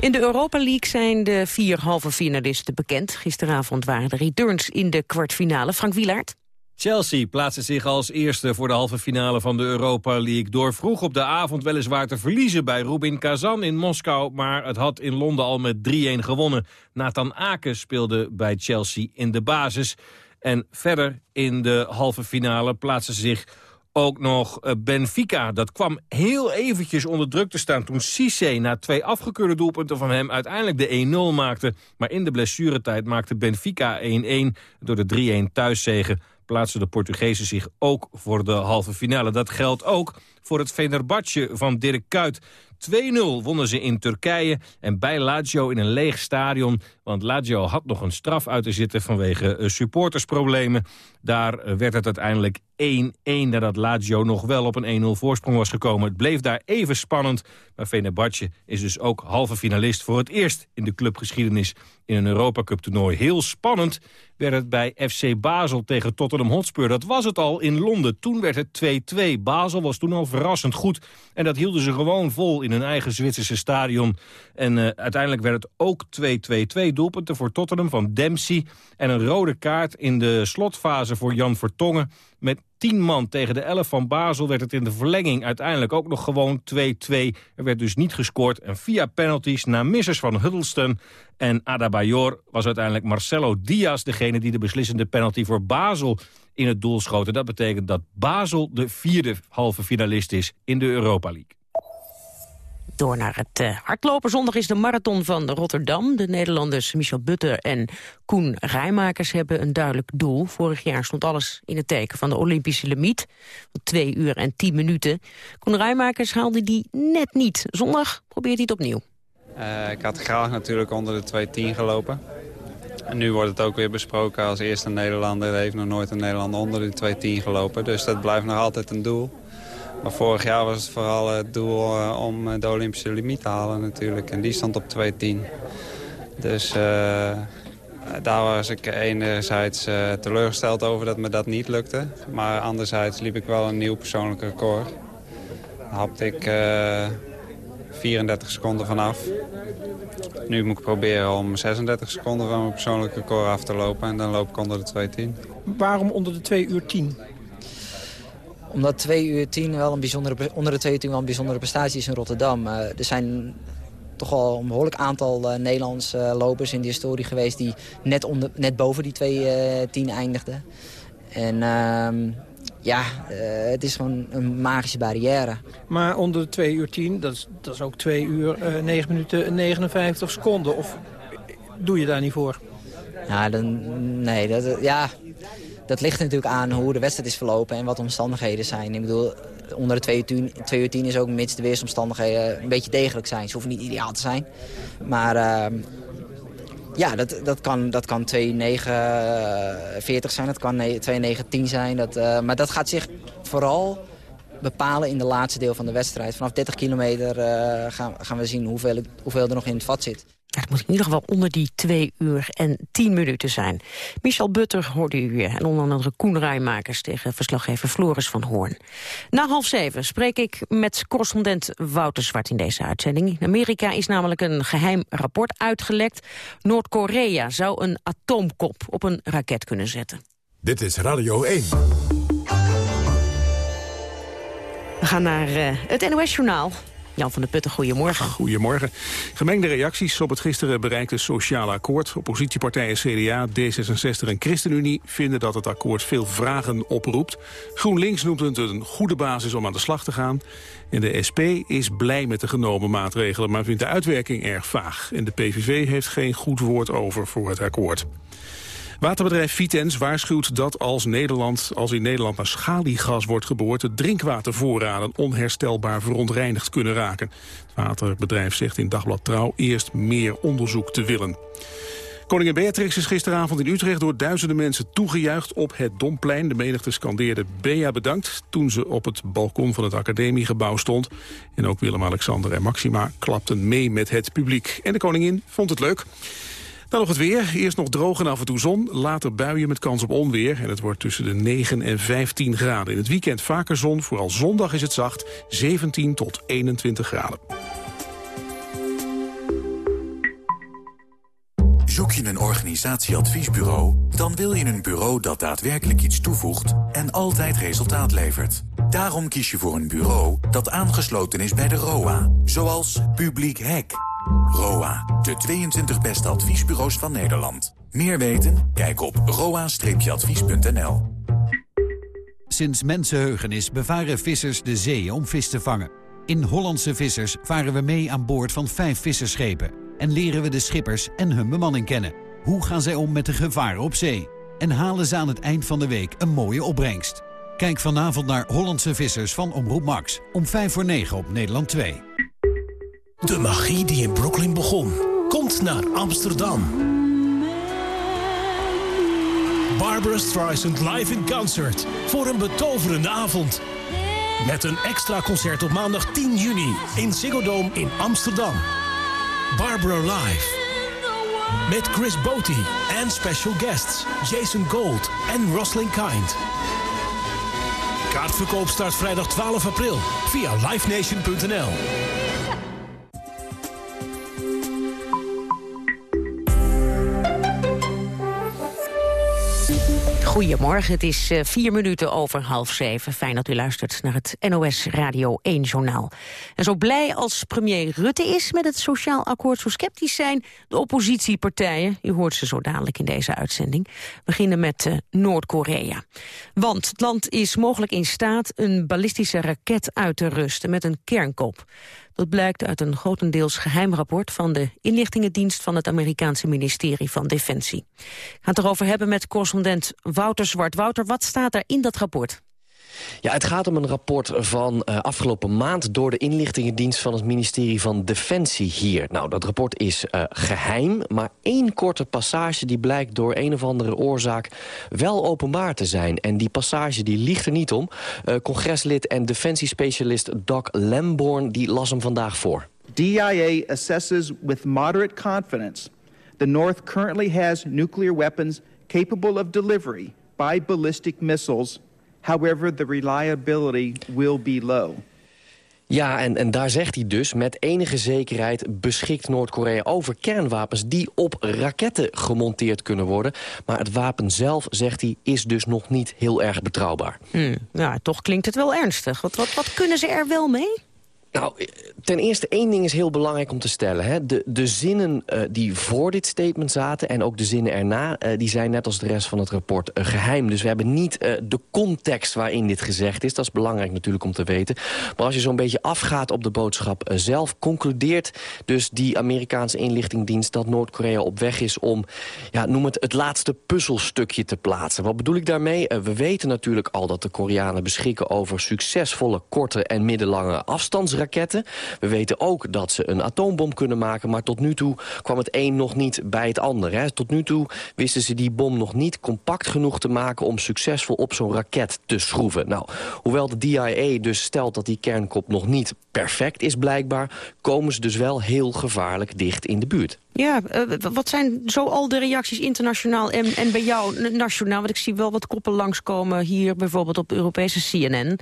In de Europa League zijn de vier halve finalisten bekend. Gisteravond waren de returns in de kwartfinale. Frank Wielaert. Chelsea plaatste zich als eerste voor de halve finale van de Europa League... door vroeg op de avond weliswaar te verliezen bij Rubin Kazan in Moskou... maar het had in Londen al met 3-1 gewonnen. Nathan Aken speelde bij Chelsea in de basis. En verder in de halve finale plaatste zich ook nog eh, Benfica. Dat kwam heel eventjes onder druk te staan toen Cisse na twee afgekeurde doelpunten van hem uiteindelijk de 1-0 maakte. Maar in de blessuretijd maakte Benfica 1-1 door de 3-1 thuiszegen plaatsen de Portugezen zich ook voor de halve finale. Dat geldt ook voor het Fenerbahce van Dirk Kuyt. 2-0 wonnen ze in Turkije en bij Lazio in een leeg stadion. Want Lazio had nog een straf uit te zitten vanwege eh, supportersproblemen. Daar eh, werd het uiteindelijk 1-1 nadat Lazio nog wel op een 1-0 voorsprong was gekomen. Het bleef daar even spannend. Maar Fenerbahce is dus ook halve finalist voor het eerst in de clubgeschiedenis in een Europa Cup toernooi. Heel spannend werd het bij FC Basel tegen Tottenham Hotspur. Dat was het al in Londen. Toen werd het 2-2. Basel was toen al verrassend goed. En dat hielden ze gewoon vol in hun eigen Zwitserse stadion. En uh, uiteindelijk werd het ook 2-2. doelpunten voor Tottenham van Dempsey. En een rode kaart in de slotfase voor Jan Vertongen. Met 10 man tegen de 11 van Basel werd het in de verlenging uiteindelijk ook nog gewoon 2-2. Er werd dus niet gescoord. En via penalties na missers van Huddleston en Adabayor was uiteindelijk Marcelo Diaz degene die de beslissende penalty voor Basel in het doel schoot. En dat betekent dat Basel de vierde halve finalist is in de Europa League. Door naar het uh, hardlopen. Zondag is de marathon van Rotterdam. De Nederlanders Michel Butter en Koen Rijmakers hebben een duidelijk doel. Vorig jaar stond alles in het teken van de Olympische limiet. Twee uur en tien minuten. Koen Rijmakers haalde die net niet. Zondag probeert hij het opnieuw. Uh, ik had graag natuurlijk onder de 2.10 gelopen. En nu wordt het ook weer besproken als eerste Nederlander. Er heeft nog nooit een Nederlander onder de 2.10 gelopen. Dus dat blijft nog altijd een doel. Maar vorig jaar was het vooral het doel uh, om eh, de Olympische limiet te halen natuurlijk. En die stond op 2.10. Dus uh, daar was ik enerzijds teleurgesteld over dat me dat niet lukte. Maar anderzijds liep ik wel een nieuw persoonlijk record. Daar hapte ik 34 seconden vanaf. Nu moet ik proberen om 36 seconden van mijn persoonlijke record af te lopen. En dan loop ik onder de 2.10. Waarom onder de 2 uur 10? Omdat 2 uur 10 wel een bijzondere, onder de 2 uur 10 wel een bijzondere prestatie is in Rotterdam. Uh, er zijn toch al een behoorlijk aantal uh, Nederlandse uh, lopers in de historie geweest... die net, onder, net boven die 2 10 eindigden. En ehm, ja, het is gewoon een magische barrière. Maar onder de 2 uur 10, dat is, dat is ook 2 uur uh, 9 minuten en 59 seconden. Of doe je daar niet voor? Ja, dan, nee, dat, ja, dat ligt natuurlijk aan hoe de wedstrijd is verlopen en wat de omstandigheden zijn. Ik bedoel, onder de 2 uur 10, 2 uur 10 is ook mits de weersomstandigheden een beetje degelijk zijn. Ze hoeven niet ideaal te zijn. Maar uh, ja, dat, dat kan, dat kan 2,940 zijn, dat kan 2,910 zijn. Dat, uh, maar dat gaat zich vooral bepalen in de laatste deel van de wedstrijd. Vanaf 30 kilometer uh, gaan, gaan we zien hoeveel, hoeveel er nog in het vat zit. Het moet in ieder geval onder die 2 uur en 10 minuten zijn. Michel Butter hoorde u. En onder andere Koen Rijmakers tegen verslaggever Floris van Hoorn. Na half zeven spreek ik met correspondent Wouter Zwart in deze uitzending. In Amerika is namelijk een geheim rapport uitgelekt. Noord-Korea zou een atoomkop op een raket kunnen zetten. Dit is Radio 1. We gaan naar uh, het NOS-journaal. Jan van der Putten, goedemorgen. Goedemorgen. Gemengde reacties op het gisteren bereikte sociale akkoord. Oppositiepartijen CDA, D66 en ChristenUnie vinden dat het akkoord veel vragen oproept. GroenLinks noemt het een goede basis om aan de slag te gaan. En de SP is blij met de genomen maatregelen, maar vindt de uitwerking erg vaag. En de PVV heeft geen goed woord over voor het akkoord. Waterbedrijf Vitens waarschuwt dat als, Nederland, als in Nederland naar schaliegas wordt geboord... de drinkwatervoorraden onherstelbaar verontreinigd kunnen raken. Het waterbedrijf zegt in Dagblad Trouw eerst meer onderzoek te willen. Koningin Beatrix is gisteravond in Utrecht door duizenden mensen toegejuicht op het Domplein. De menigte scandeerde Bea bedankt toen ze op het balkon van het academiegebouw stond. En ook Willem-Alexander en Maxima klapten mee met het publiek. En de koningin vond het leuk. Dan nog het weer. Eerst nog droog en af en toe zon. Later buien met kans op onweer. En het wordt tussen de 9 en 15 graden. In het weekend vaker zon. Vooral zondag is het zacht. 17 tot 21 graden. Zoek je een organisatieadviesbureau? Dan wil je een bureau dat daadwerkelijk iets toevoegt en altijd resultaat levert. Daarom kies je voor een bureau dat aangesloten is bij de ROA. Zoals Publiek Hek. ROA, de 22 beste adviesbureaus van Nederland. Meer weten? Kijk op roa-advies.nl. Sinds mensenheugenis bevaren vissers de zee om vis te vangen. In Hollandse Vissers varen we mee aan boord van vijf visserschepen... en leren we de schippers en hun bemanning kennen. Hoe gaan zij om met de gevaren op zee? En halen ze aan het eind van de week een mooie opbrengst? Kijk vanavond naar Hollandse Vissers van Omroep Max. Om 5 voor 9 op Nederland 2. De magie die in Brooklyn begon, komt naar Amsterdam. Barbara Streisand live in concert voor een betoverende avond. Met een extra concert op maandag 10 juni in Ziggo Dome in Amsterdam. Barbara live. Met Chris Botti en special guests Jason Gold en Roslyn Kind. Kaartverkoop start vrijdag 12 april via livenation.nl. Goedemorgen, het is uh, vier minuten over half zeven. Fijn dat u luistert naar het NOS Radio 1 Journaal. En zo blij als premier Rutte is met het sociaal akkoord... zo sceptisch zijn de oppositiepartijen. U hoort ze zo dadelijk in deze uitzending. We beginnen met uh, Noord-Korea. Want het land is mogelijk in staat een ballistische raket uit te rusten... met een kernkop. Dat blijkt uit een grotendeels geheim rapport van de inlichtingendienst van het Amerikaanse ministerie van Defensie. Ik ga het erover hebben met correspondent Wouter Zwart. Wouter, wat staat er in dat rapport? Ja, het gaat om een rapport van uh, afgelopen maand... door de inlichtingendienst van het ministerie van Defensie hier. Nou, dat rapport is uh, geheim, maar één korte passage... die blijkt door een of andere oorzaak wel openbaar te zijn. En die passage die ligt er niet om. Uh, congreslid en defensiespecialist Doc Lamborn die las hem vandaag voor. DIA assesses with moderate confidence... the North currently has nuclear weapons capable of delivery... by ballistic missiles However, the reliability will be low. Ja, en, en daar zegt hij dus, met enige zekerheid beschikt Noord-Korea over kernwapens die op raketten gemonteerd kunnen worden. Maar het wapen zelf, zegt hij, is dus nog niet heel erg betrouwbaar. Hmm, ja, toch klinkt het wel ernstig. Wat, wat, wat kunnen ze er wel mee? Nou, ten eerste één ding is heel belangrijk om te stellen. Hè. De, de zinnen uh, die voor dit statement zaten en ook de zinnen erna... Uh, die zijn net als de rest van het rapport geheim. Dus we hebben niet de context waarin dit gezegd is. Dat is belangrijk natuurlijk om te weten. Maar als je zo'n beetje afgaat op de boodschap zelf... concludeert dus die Amerikaanse inlichtingdienst... dat Noord-Korea op weg is om, ja, noem het, het laatste puzzelstukje te plaatsen. Wat bedoel ik daarmee? we weten natuurlijk al dat de Koreanen beschikken over succesvolle... korte en middellange afstandsraketten raketten. We weten ook dat ze een atoombom kunnen maken... maar tot nu toe kwam het een nog niet bij het ander. Hè. Tot nu toe wisten ze die bom nog niet compact genoeg te maken... om succesvol op zo'n raket te schroeven. Nou, hoewel de DIA dus stelt dat die kernkop nog niet perfect is blijkbaar... komen ze dus wel heel gevaarlijk dicht in de buurt. Ja, uh, wat zijn zo al de reacties internationaal en, en bij jou nationaal? Want ik zie wel wat koppen langskomen hier bijvoorbeeld op Europese CNN.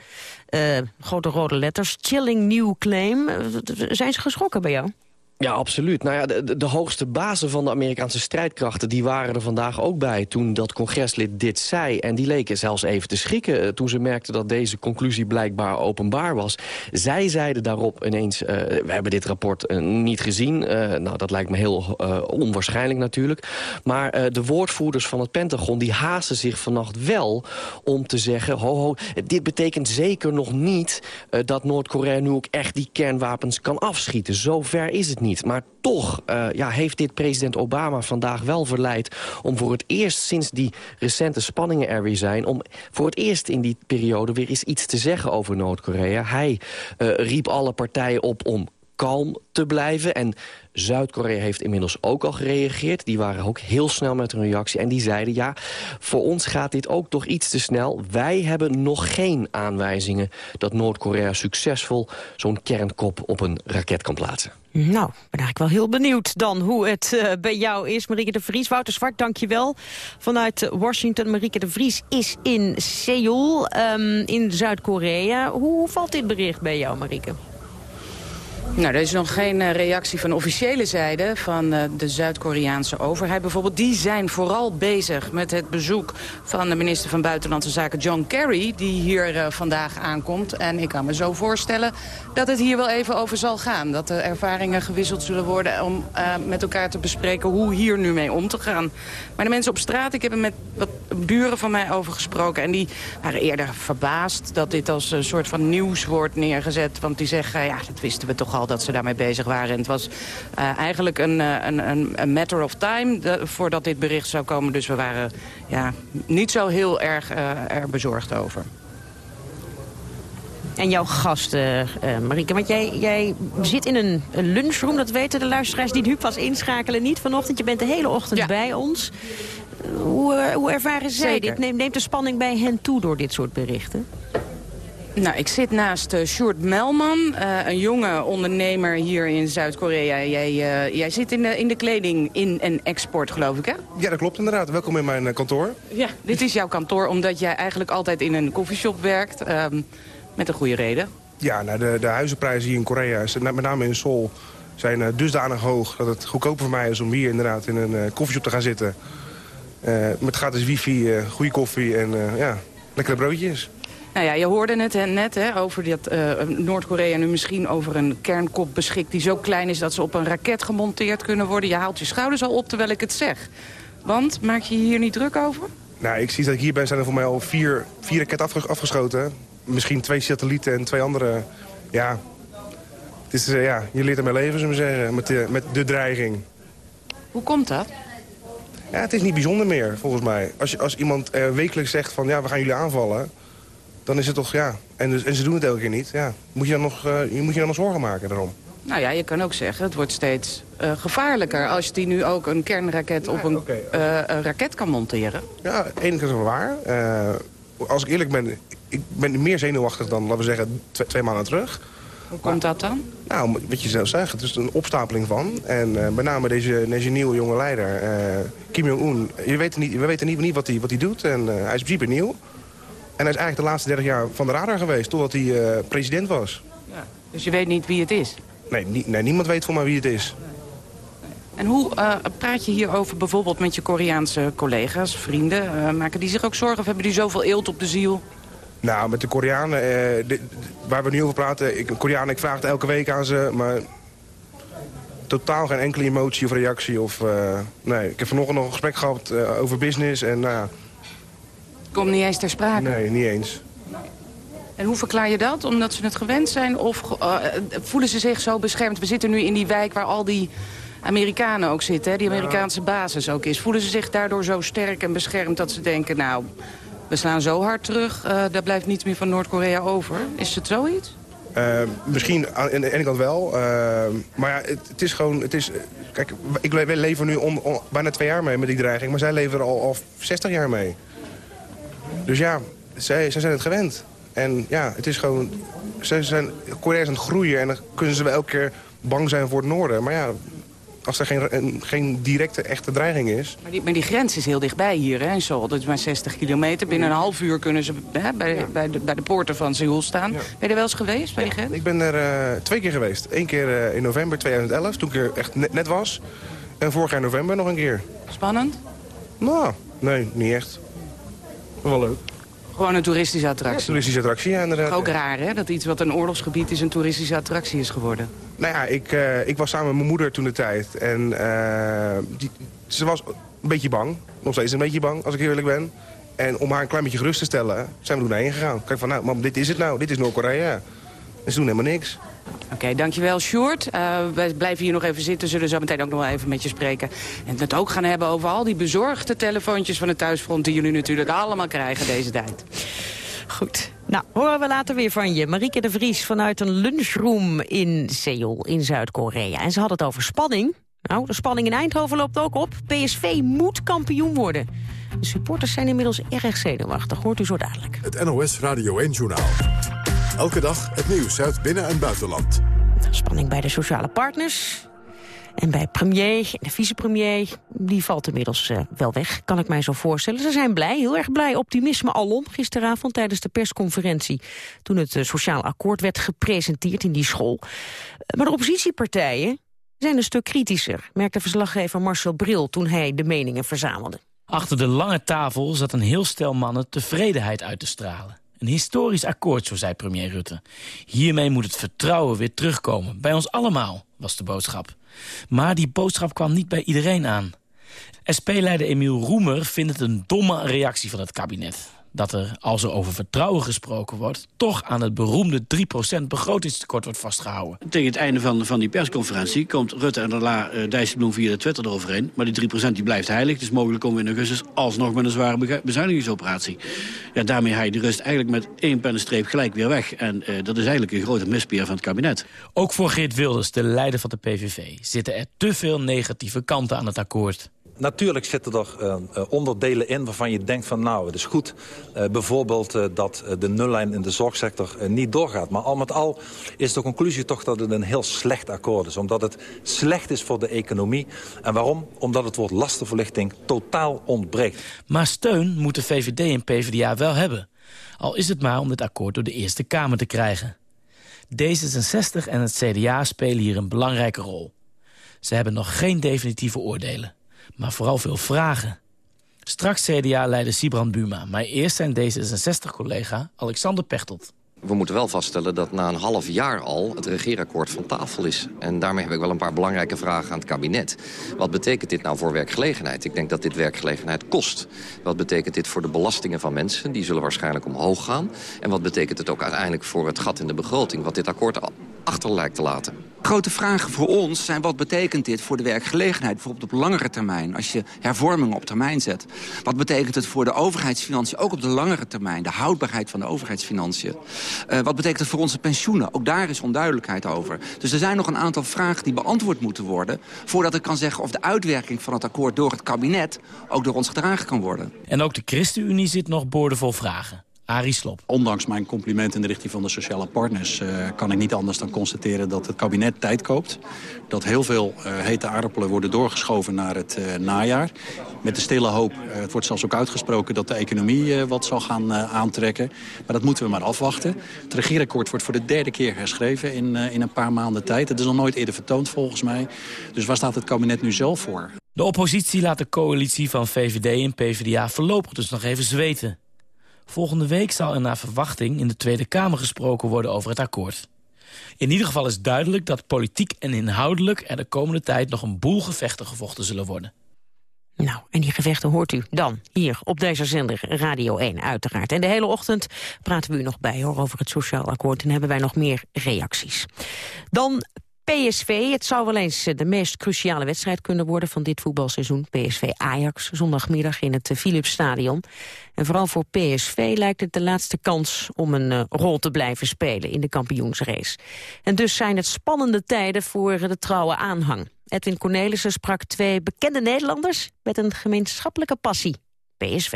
Uh, grote rode letters. Chilling new claim. Zijn ze geschrokken bij jou? Ja, absoluut. Nou ja, de, de, hoogste bazen van de Amerikaanse strijdkrachten... die waren er vandaag ook bij toen dat congreslid dit zei. En die leken zelfs even te schrikken eh, toen ze merkten... dat deze conclusie blijkbaar openbaar was. Zij zeiden daarop ineens... Uh, we hebben dit rapport uh, niet gezien. nou, dat lijkt me heel onwaarschijnlijk natuurlijk. Maar de woordvoerders van het Pentagon... die haasten zich vannacht wel om te zeggen... ho, dit betekent zeker nog niet... dat Noord-Korea nu ook echt die kernwapens kan afschieten. Zover is het niet. Maar toch uh, ja, heeft dit president Obama vandaag wel verleid... om voor het eerst sinds die recente spanningen er weer zijn... om voor het eerst in die periode weer eens iets te zeggen over Noord-Korea. Hij uh, riep alle partijen op om kalm te blijven. En Zuid-Korea heeft inmiddels ook al gereageerd. Die waren ook heel snel met hun reactie. En die zeiden, ja, voor ons gaat dit ook toch iets te snel. Wij hebben nog geen aanwijzingen dat Noord-Korea succesvol... zo'n kernkop op een raket kan plaatsen. Nou, ben eigenlijk wel heel benieuwd dan hoe het uh, bij jou is. Marieke de Vries, Wouter Zwart, dank je wel. Vanuit Washington, Marieke de Vries is in Seoul, um, in Zuid-Korea. Hoe valt dit bericht bij jou, Marieke? Nou, er is nog geen uh, reactie van officiële zijde van uh, de Zuid-Koreaanse overheid. Bijvoorbeeld, die zijn vooral bezig met het bezoek van de minister van Buitenlandse Zaken John Kerry, die hier uh, vandaag aankomt. En ik kan me zo voorstellen dat het hier wel even over zal gaan. Dat de ervaringen gewisseld zullen worden om met elkaar te bespreken hoe hier nu mee om te gaan. Maar de mensen op straat, ik heb er met wat buren van mij over gesproken. En die waren eerder verbaasd dat dit als een soort van nieuws wordt neergezet. Want die zeggen, ja, dat wisten we toch al dat ze daarmee bezig waren. En het was uh, eigenlijk een, een, een, een, matter of time de, voordat dit bericht zou komen. Dus we waren ja, niet zo heel erg uh, er bezorgd over. En jouw gasten, uh, Marieke, want jij, jij zit in een, een, lunchroom, dat weten de luisteraars die nu pas inschakelen niet vanochtend. Je bent de hele ochtend ja. bij ons. Hoe, hoe ervaren zij Zeker. dit? Neemt, neemt de spanning bij hen toe door dit soort berichten? Nou, ik zit naast uh, Sjoerd Melman, uh, een jonge ondernemer hier in Zuid-Korea. Jij, uh, jij zit in de, in de kleding in- en export, geloof ik, hè? Ja, dat klopt inderdaad. Welkom in mijn kantoor. Ja, dit is jouw kantoor, omdat jij eigenlijk altijd in een koffieshop werkt. Um, met een goede reden. Ja, nou, de, de huizenprijzen hier in Korea, met name in Seoul, zijn dusdanig hoog... dat het goedkoper voor mij is om hier inderdaad in een koffieshop te gaan zitten. Met gratis wifi, goede koffie en ja, lekkere broodjes. Nou ja, je hoorde het net hè, over dat uh, Noord-Korea nu misschien over een kernkop beschikt... die zo klein is dat ze op een raket gemonteerd kunnen worden. Je haalt je schouders al op terwijl ik het zeg. Want, maak je hier niet druk over? Nou, ik zie dat ik hier ben, zijn er voor mij al vier, vier raketten afges afgeschoten. Misschien twee satellieten en twee andere. Ja, het is, uh, ja je leert ermee leven, zullen we zeggen, met de, met de dreiging. Hoe komt dat? Ja, het is niet bijzonder meer, volgens mij. Als, je, als iemand uh, wekelijks zegt van, ja, we gaan jullie aanvallen dan is het toch, ja, en, dus, en ze doen het elke keer niet. Ja, moet je dan nog, uh, moet je dan nog zorgen maken daarom? Nou ja, je kan ook zeggen, het wordt steeds uh, gevaarlijker... als die nu ook een kernraket op een, okay. een raket kan monteren. Ja, keer is wel waar. als ik eerlijk ben, ik ben meer zenuwachtig dan, laten we zeggen, twee, twee maanden terug. Hoe komt dat dan? Nou, wat je zelf zegt, het is een opstapeling van. En met name deze, deze nieuwe jonge leider, Kim Jong-un... We weten niet, we weten niet, niet wat hij wat doet en hij is in principe nieuw. En hij is eigenlijk de laatste 30 jaar van de radar geweest, totdat hij uh, president was. Ja. Dus je weet niet wie het is? Nee, nie, nee niemand weet voor mij wie het is. En hoe uh, praat je hierover bijvoorbeeld met je Koreaanse collega's, vrienden? Uh, maken die zich ook zorgen of hebben die zoveel eelt op de ziel? Nou, met de Koreanen, de, waar we nu over praten... Ik, Koreanen, ik vraag het elke week aan ze, maar... Totaal geen enkele emotie of reactie. Of, nee, ik heb vanochtend nog een gesprek gehad over business en... nou Komt niet eens ter sprake? Nee, niet eens. En hoe verklaar je dat? Omdat ze het gewend zijn? Of uh, voelen ze zich zo beschermd? We zitten nu in die wijk waar al die Amerikanen ook zitten. Hè? Die Amerikaanse basis ook is. Voelen ze zich daardoor zo sterk en beschermd dat ze denken... nou, we slaan zo hard terug, uh, daar blijft niets meer van Noord-Korea over. Is het zoiets? Uh, misschien aan de ene kant wel. Uh, maar ja, het, het, is gewoon... Het is, kijk, ik lever nu on, on, bijna twee jaar mee met die dreiging. Maar zij leven er al, al 60 jaar mee. Dus ja, zij, zij zijn het gewend. En ja, het is gewoon... Zij zijn, Korea aan het groeien en dan kunnen ze wel elke keer bang zijn voor het noorden. Maar ja, als er geen, een, geen directe, echte dreiging is. Maar die, maar die grens is heel dichtbij hier, hè, Seoul. Dat is maar 60 kilometer. Binnen een half uur kunnen ze hè, bij, bij, de, bij de poorten van Seoul staan. Ben je er wel eens geweest bij die grens? Ik ben er uh, twee keer geweest. Eén keer uh, in november 2011, toen ik er echt net, net was. En vorig jaar november nog een keer. Spannend? Nou, nee, niet echt. Wel leuk. Gewoon een toeristische attractie? Ja, toeristische attractie, ja, inderdaad. Ook raar, hè? Dat iets wat een oorlogsgebied is een toeristische attractie is geworden. Nou ja, ik, uh, ik was samen met mijn moeder toen de tijd. En uh, die, ze was een beetje bang. Nog steeds een beetje bang, als ik eerlijk ben. En om haar een klein beetje gerust te stellen, zijn we toen heen gegaan. Kijk van, nou, mam, dit is het nou. Dit is Noord-Korea. En ze doen helemaal niks. Oké, okay, dankjewel Sjoerd. Uh, wij blijven hier nog even zitten, zullen zo meteen ook nog wel even met je spreken. En het ook gaan hebben over al die bezorgde telefoontjes van het thuisfront... die jullie natuurlijk allemaal krijgen deze tijd. Goed. Nou, horen we later weer van je. Marieke de Vries vanuit een lunchroom in Seoul in Zuid-Korea. En ze had het over spanning. Nou, de spanning in Eindhoven loopt ook op. PSV moet kampioen worden. De supporters zijn inmiddels erg zenuwachtig. Hoort u zo dadelijk. Het NOS Radio 1-journaal. Elke dag het nieuws uit binnen- en buitenland. Spanning bij de sociale partners. En bij premier en de vicepremier, die valt inmiddels uh, wel weg, kan ik mij zo voorstellen. Ze zijn blij, heel erg blij, optimisme alom gisteravond tijdens de persconferentie. Toen het uh, sociaal akkoord werd gepresenteerd in die school. Uh, maar de oppositiepartijen zijn een stuk kritischer, merkte verslaggever Marcel Bril toen hij de meningen verzamelde. Achter de lange tafel zat een heel stel mannen tevredenheid uit te stralen. Een historisch akkoord, zo zei premier Rutte. Hiermee moet het vertrouwen weer terugkomen. Bij ons allemaal, was de boodschap. Maar die boodschap kwam niet bij iedereen aan. SP-leider Emiel Roemer vindt het een domme reactie van het kabinet dat er, als er over vertrouwen gesproken wordt... toch aan het beroemde 3% begrotingstekort wordt vastgehouden. Tegen het einde van, van die persconferentie komt Rutte en La uh, Dijsselbloem via de Twitter eroverheen. Maar die 3% die blijft heilig. Dus mogelijk komen we in augustus alsnog met een zware bezuinigingsoperatie. Ja, daarmee haal je de rust eigenlijk met één pennenstreep gelijk weer weg. En uh, dat is eigenlijk een grote mispeer van het kabinet. Ook voor Geert Wilders, de leider van de PVV... zitten er te veel negatieve kanten aan het akkoord. Natuurlijk zitten er uh, onderdelen in waarvan je denkt van nou, het is goed. Uh, bijvoorbeeld dat de nullijn in de zorgsector niet doorgaat. Maar al met al is de conclusie toch dat het een heel slecht akkoord is. Omdat het slecht is voor de economie. En waarom? Omdat het woord lastenverlichting totaal ontbreekt. Maar steun moeten VVD en PvdA wel hebben. Al is het maar om dit akkoord door de Eerste Kamer te krijgen. D66 en het CDA spelen hier een belangrijke rol. Ze hebben nog geen definitieve oordelen maar vooral veel vragen. Straks CDA-leider Sibrand Buma, maar eerst zijn D66-collega Alexander Pechtold. We moeten wel vaststellen dat na een half jaar al het regeerakkoord van tafel is. En daarmee heb ik wel een paar belangrijke vragen aan het kabinet. Wat betekent dit nou voor werkgelegenheid? Ik denk dat dit werkgelegenheid kost. Wat betekent dit voor de belastingen van mensen? Die zullen waarschijnlijk omhoog gaan. En wat betekent het ook uiteindelijk voor het gat in de begroting... wat dit akkoord achter lijkt te laten? Grote vragen voor ons zijn wat betekent dit voor de werkgelegenheid... bijvoorbeeld op langere termijn, als je hervormingen op termijn zet. Wat betekent het voor de overheidsfinanciën, ook op de langere termijn... de houdbaarheid van de overheidsfinanciën. Uh, wat betekent het voor onze pensioenen? Ook daar is onduidelijkheid over. Dus er zijn nog een aantal vragen die beantwoord moeten worden... voordat ik kan zeggen of de uitwerking van het akkoord door het kabinet... ook door ons gedragen kan worden. En ook de ChristenUnie zit nog boordevol vragen. Arie Slob. Ondanks mijn compliment in de richting van de sociale partners... Uh, kan ik niet anders dan constateren dat het kabinet tijd koopt. Dat heel veel uh, hete aardappelen worden doorgeschoven naar het uh, najaar. Met de stille hoop, het wordt zelfs ook uitgesproken... dat de economie wat zal gaan aantrekken. Maar dat moeten we maar afwachten. Het regeerakkoord wordt voor de derde keer herschreven in, in een paar maanden tijd. Het is nog nooit eerder vertoond volgens mij. Dus waar staat het kabinet nu zelf voor? De oppositie laat de coalitie van VVD en PvdA voorlopig dus nog even zweten. Volgende week zal er naar verwachting in de Tweede Kamer gesproken worden over het akkoord. In ieder geval is duidelijk dat politiek en inhoudelijk er de komende tijd nog een boel gevechten gevochten zullen worden. Nou, en die gevechten hoort u dan hier op deze zender Radio 1 uiteraard. En de hele ochtend praten we u nog bij hoor, over het sociaal akkoord... en hebben wij nog meer reacties. Dan PSV, het zou wel eens eh, de meest cruciale wedstrijd kunnen worden van dit voetbalseizoen. PSV-Ajax, zondagmiddag in het eh, Philipsstadion. En vooral voor PSV lijkt het de laatste kans om een uh, rol te blijven spelen in de kampioensrace. En dus zijn het spannende tijden voor de trouwe aanhang. Edwin Cornelissen sprak twee bekende Nederlanders met een gemeenschappelijke passie. PSV.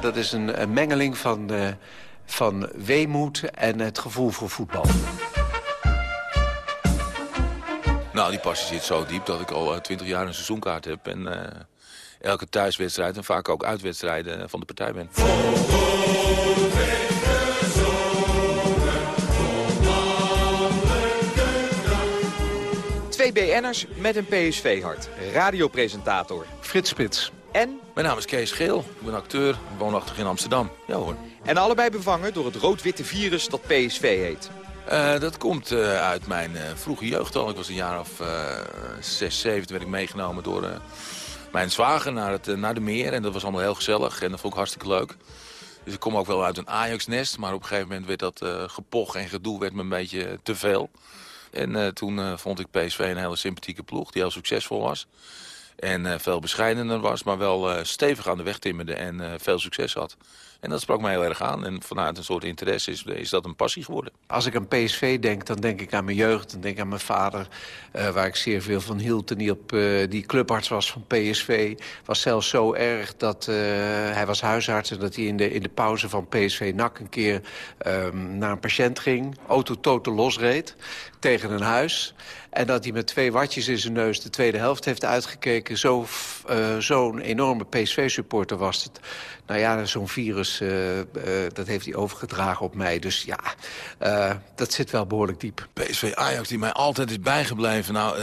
Dat is een, een mengeling van... Uh van weemoed en het gevoel voor voetbal. Nou, die passie zit zo diep dat ik al twintig jaar een seizoenkaart heb. En elke thuiswedstrijd en vaak ook uitwedstrijden van de partij ben. Twee BN'ers met een PSV-hart. Radiopresentator. Frits Spits. En? Mijn naam is Kees Geel. Ik ben acteur, woonachtig in Amsterdam. Ja hoor. En allebei bevangen door het rood-witte virus dat PSV heet. Uh, dat komt uh, uit mijn uh, vroege jeugd al. Ik was een jaar of zes, zeven. werd ik meegenomen door mijn zwager naar, het, naar de meer. En dat was allemaal heel gezellig. En dat vond ik hartstikke leuk. Dus ik kom ook wel uit een Ajax-nest. Maar op een gegeven moment werd dat gepoch en gedoe werd me een beetje te veel. En toen vond ik PSV een hele sympathieke ploeg die heel succesvol was. En veel bescheidener was, maar wel stevig aan de weg timmerde en veel succes had. En dat sprak mij heel erg aan. En vanuit een soort interesse is, is dat een passie geworden. Als ik aan PSV denk, dan denk ik aan mijn jeugd. Dan denk ik aan mijn vader, uh, waar ik zeer veel van hield. En die, op, uh, die clubarts was van PSV. Was zelfs zo erg dat uh, hij was huisarts... en dat hij in de, in de pauze van PSV-NAC een keer um, naar een patiënt ging. Auto totaal losreed tegen een huis. En dat hij met twee watjes in zijn neus de tweede helft heeft uitgekeken. Zo'n uh, zo enorme PSV-supporter was het. Nou ja, zo'n virus, uh, uh, dat heeft hij overgedragen op mij. Dus ja, dat zit wel behoorlijk diep. PSV Ajax, die mij altijd is bijgebleven. Nou,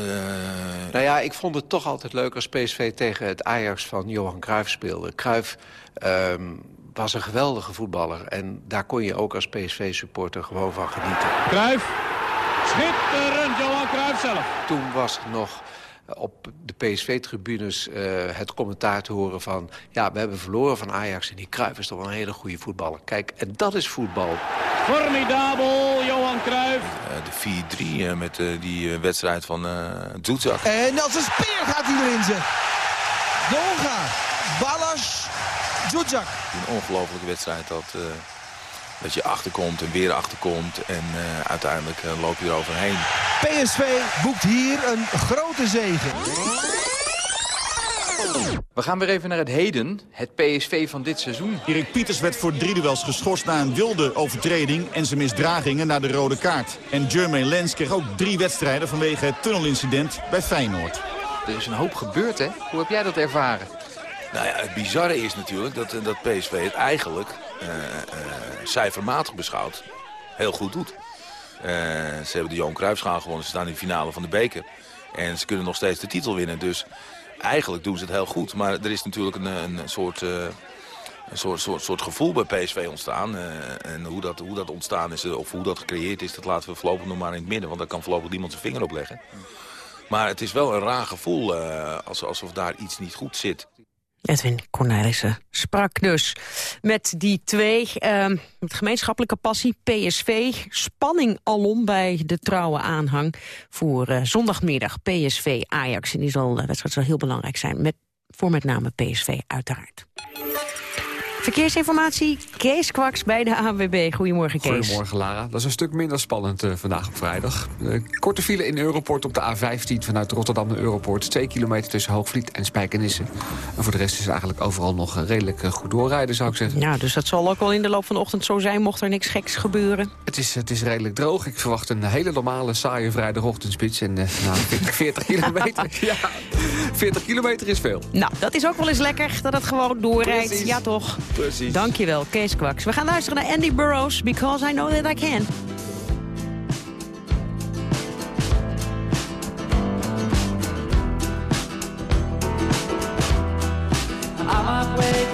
nou ja, ik vond het toch altijd leuk als PSV tegen het Ajax van Johan Cruijff speelde. Cruijff... Um, was een geweldige voetballer. En daar kon je ook als PSV-supporter gewoon van genieten. Cruijff, schitterend, Johan Cruijff zelf. Toen was nog op de PSV-tribunes uh, het commentaar te horen van... ja, we hebben verloren van Ajax en die Cruijff is toch wel een hele goede voetballer. Kijk, en dat is voetbal. Formidabel, Johan Cruijff. Uh, de 4-3 uh, met die wedstrijd van uh, Doetzak. En als een speer gaat hij erin ze. Donga, Ballas, Doetzak. Een ongelofelijke wedstrijd dat dat je achterkomt en weer achterkomt. En uh, uiteindelijk uh, loop je eroverheen. PSV boekt hier een grote zege. We gaan weer even naar het heden, het PSV van dit seizoen. Erik Pieters werd voor drie duels geschorst na een wilde overtreding... en zijn misdragingen naar de rode kaart. En Jermaine Lens kreeg ook drie wedstrijden vanwege het tunnelincident bij Feyenoord. Er is een hoop gebeurd, hè? Hoe heb jij dat ervaren? Nou ja, het bizarre is natuurlijk dat, dat PSV het eigenlijk uh, uh, cijfermatig beschouwd heel goed doet. Ze hebben de Johan Cruijffschaal gewonnen. Ze staan in de finale van de beker. En ze kunnen nog steeds de titel winnen. Dus eigenlijk doen ze het heel goed. Maar er is natuurlijk een, een soort... een soort, soort, soort gevoel bij PSV ontstaan. En hoe dat, hoe dat ontstaan is, of hoe dat gecreëerd is... dat laten we voorlopig nog maar in het midden. Want daar kan voorlopig niemand zijn vinger op leggen. Maar het is wel een raar gevoel, alsof daar iets niet goed zit. Edwin Cornelissen sprak dus met die twee. Uh, met gemeenschappelijke passie, PSV. Spanning alom bij de trouwe aanhang voor uh, zondagmiddag. PSV Ajax. En die zal, uh, wedstrijd zal heel belangrijk zijn. Met, voor met name PSV uiteraard. Verkeersinformatie, Kees Kwaks bij de ANWB. Goedemorgen, Kees. Goedemorgen, Lara. Dat is een stuk minder spannend uh, vandaag op vrijdag. Uh, korte file in Europort op de A15 vanuit Rotterdam naar Europort. Twee kilometer tussen Hoogvliet en Spijkenisse. En voor de rest is het eigenlijk overal nog redelijk uh, goed doorrijden, zou ik zeggen. Ja, dus dat zal ook wel in de loop van de ochtend zo zijn... mocht er niks geks gebeuren. Het is, het is redelijk droog. Ik verwacht een hele normale, saaie vrijdagochtendspits. En nou, 40 kilometer. ja, 40 kilometer is veel. Nou, dat is ook wel eens lekker, dat het gewoon doorrijdt. Precies. Ja, toch? Precies. Dankjewel, Kees Kwaks. We gaan luisteren naar Andy Burroughs, Because I Know That I Can. I might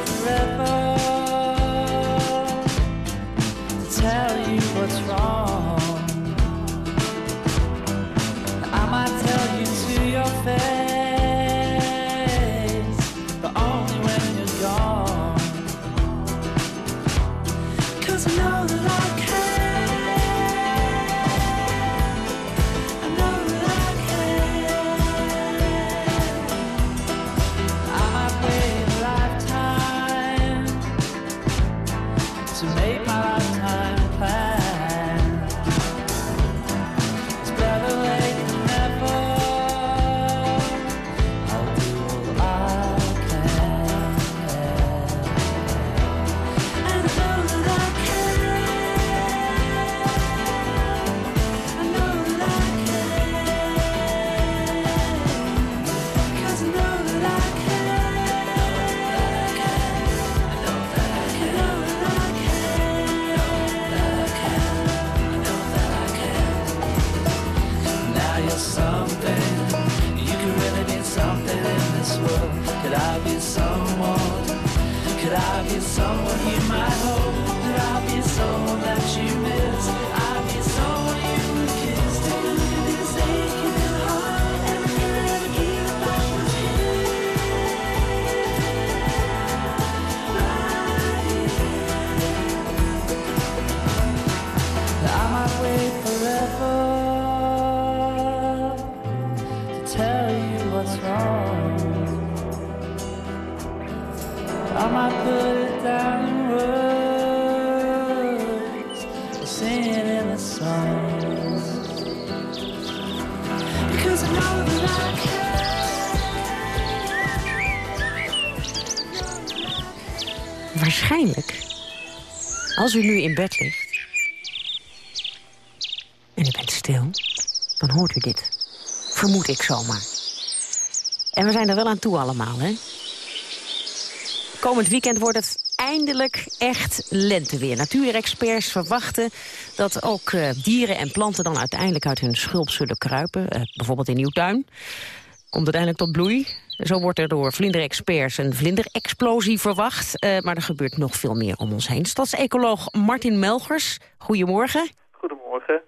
als u nu in bed ligt... en u bent stil, dan hoort u dit. Vermoed ik zomaar. En we zijn er wel aan toe allemaal, hè? Komend weekend wordt het eindelijk echt lenteweer. Natuurexperts verwachten dat ook eh, dieren en planten... dan uiteindelijk uit hun schulp zullen kruipen. eh, bijvoorbeeld in uw tuin. Komt uiteindelijk tot bloei. Zo wordt er door vlinderexperts een vlinderexplosie verwacht. Eh, maar er gebeurt nog veel meer om ons heen. Stadsecoloog Martin Melgers, goedemorgen. Goedemorgen.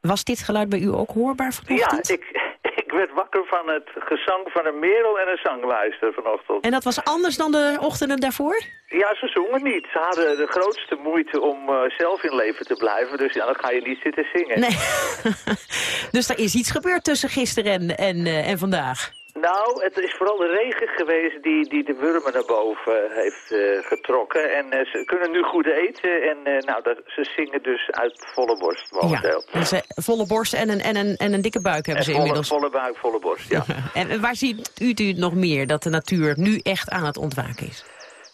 Was dit geluid bij u ook hoorbaar Ja, vanochtend? ik, ik werd wakker van het gezang van een merel en een zanglijster vanochtend. En dat was anders dan de ochtenden daarvoor? Ja, ze zongen niet. Ze hadden de grootste moeite om eh, zelf in leven te blijven. Dus ja, dan ga je niet zitten zingen. Nee. dus er is iets gebeurd tussen gisteren en, en, eh, en vandaag. Nou, het is vooral de regen geweest die, die de wurmen naar boven eh, heeft eh, getrokken. En eh, ze kunnen nu goed eten. En nou, dat, ze zingen dus uit volle borst momenteel. Ja, dus, volle borst en een, en, een, en een dikke buik hebben En ze volle, inmiddels. volle buik, volle borst, ja. En waar ziet u het nog meer dat de natuur nu echt aan het ontwaken is?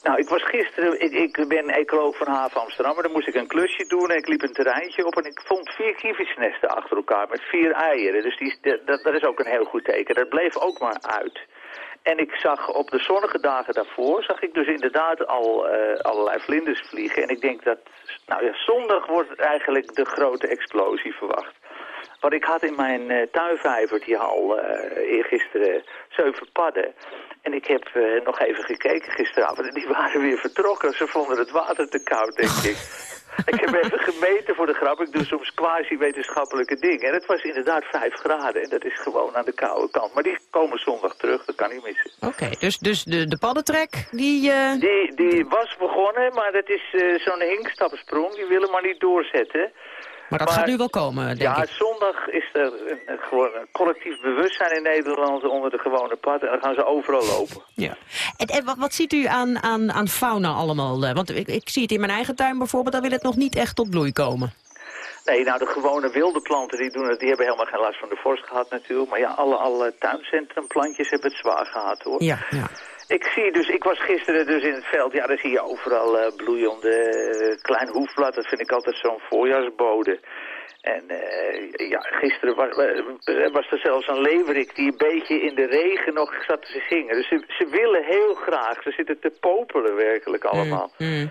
Nou, ik was gisteren, ik, ik ben ecoloog van Haven Amsterdam, maar dan moest ik een klusje doen en ik liep een terreintje op en ik vond vier kievisnesten achter elkaar met vier eieren. Dus die, dat, dat is ook een heel goed teken. Dat bleef ook maar uit. En ik zag op de zonnige dagen daarvoor, zag ik dus inderdaad al eh, allerlei vlinders vliegen. En ik denk dat, nou ja, zondag wordt eigenlijk de grote explosie verwacht. Want ik had in mijn eh tuinvijvertje al eh eergisteren zeven padden. En ik heb eh, nog even gekeken gisteravond en die waren weer vertrokken. Ze vonden het water te koud, denk ik. ik heb even gemeten voor de grap. Ik doe soms quasi-wetenschappelijke dingen. En het was inderdaad vijf graden. En dat is gewoon aan de koude kant. Maar die komen zondag terug, dat kan niet missen. Oké, dus, dus de, de paddentrek, die... eh, Die, die was begonnen, maar dat is eh, zo'n hinkstapsprong. Die willen maar niet doorzetten. Maar dat gaat nu wel komen, denk ja, ik. zondag is er een, gewoon een collectief bewustzijn in Nederland onder de gewone pad. En dan gaan ze overal lopen. Ja. En, en wat, wat ziet u aan, aan, aan fauna allemaal? eh? Want ik, ik zie het in mijn eigen tuin bijvoorbeeld, daar wil het nog niet echt tot bloei komen. Nee, nou de gewone wilde planten die doen het, die hebben helemaal geen last van de vorst gehad natuurlijk. Maar ja, alle, alle tuincentrumplantjes hebben het zwaar gehad hoor. Ja, ja. Ik zie dus, ik was gisteren dus in het veld, ja daar zie je overal eh, bloeiende eh, klein hoefblad. Dat vind ik altijd zo'n voorjaarsbode. En eh, ja, gisteren was, was er zelfs een leeuwerik die een beetje in de regen nog zat te zingen. Dus ze, ze willen heel graag, ze zitten te popelen werkelijk allemaal. Mm.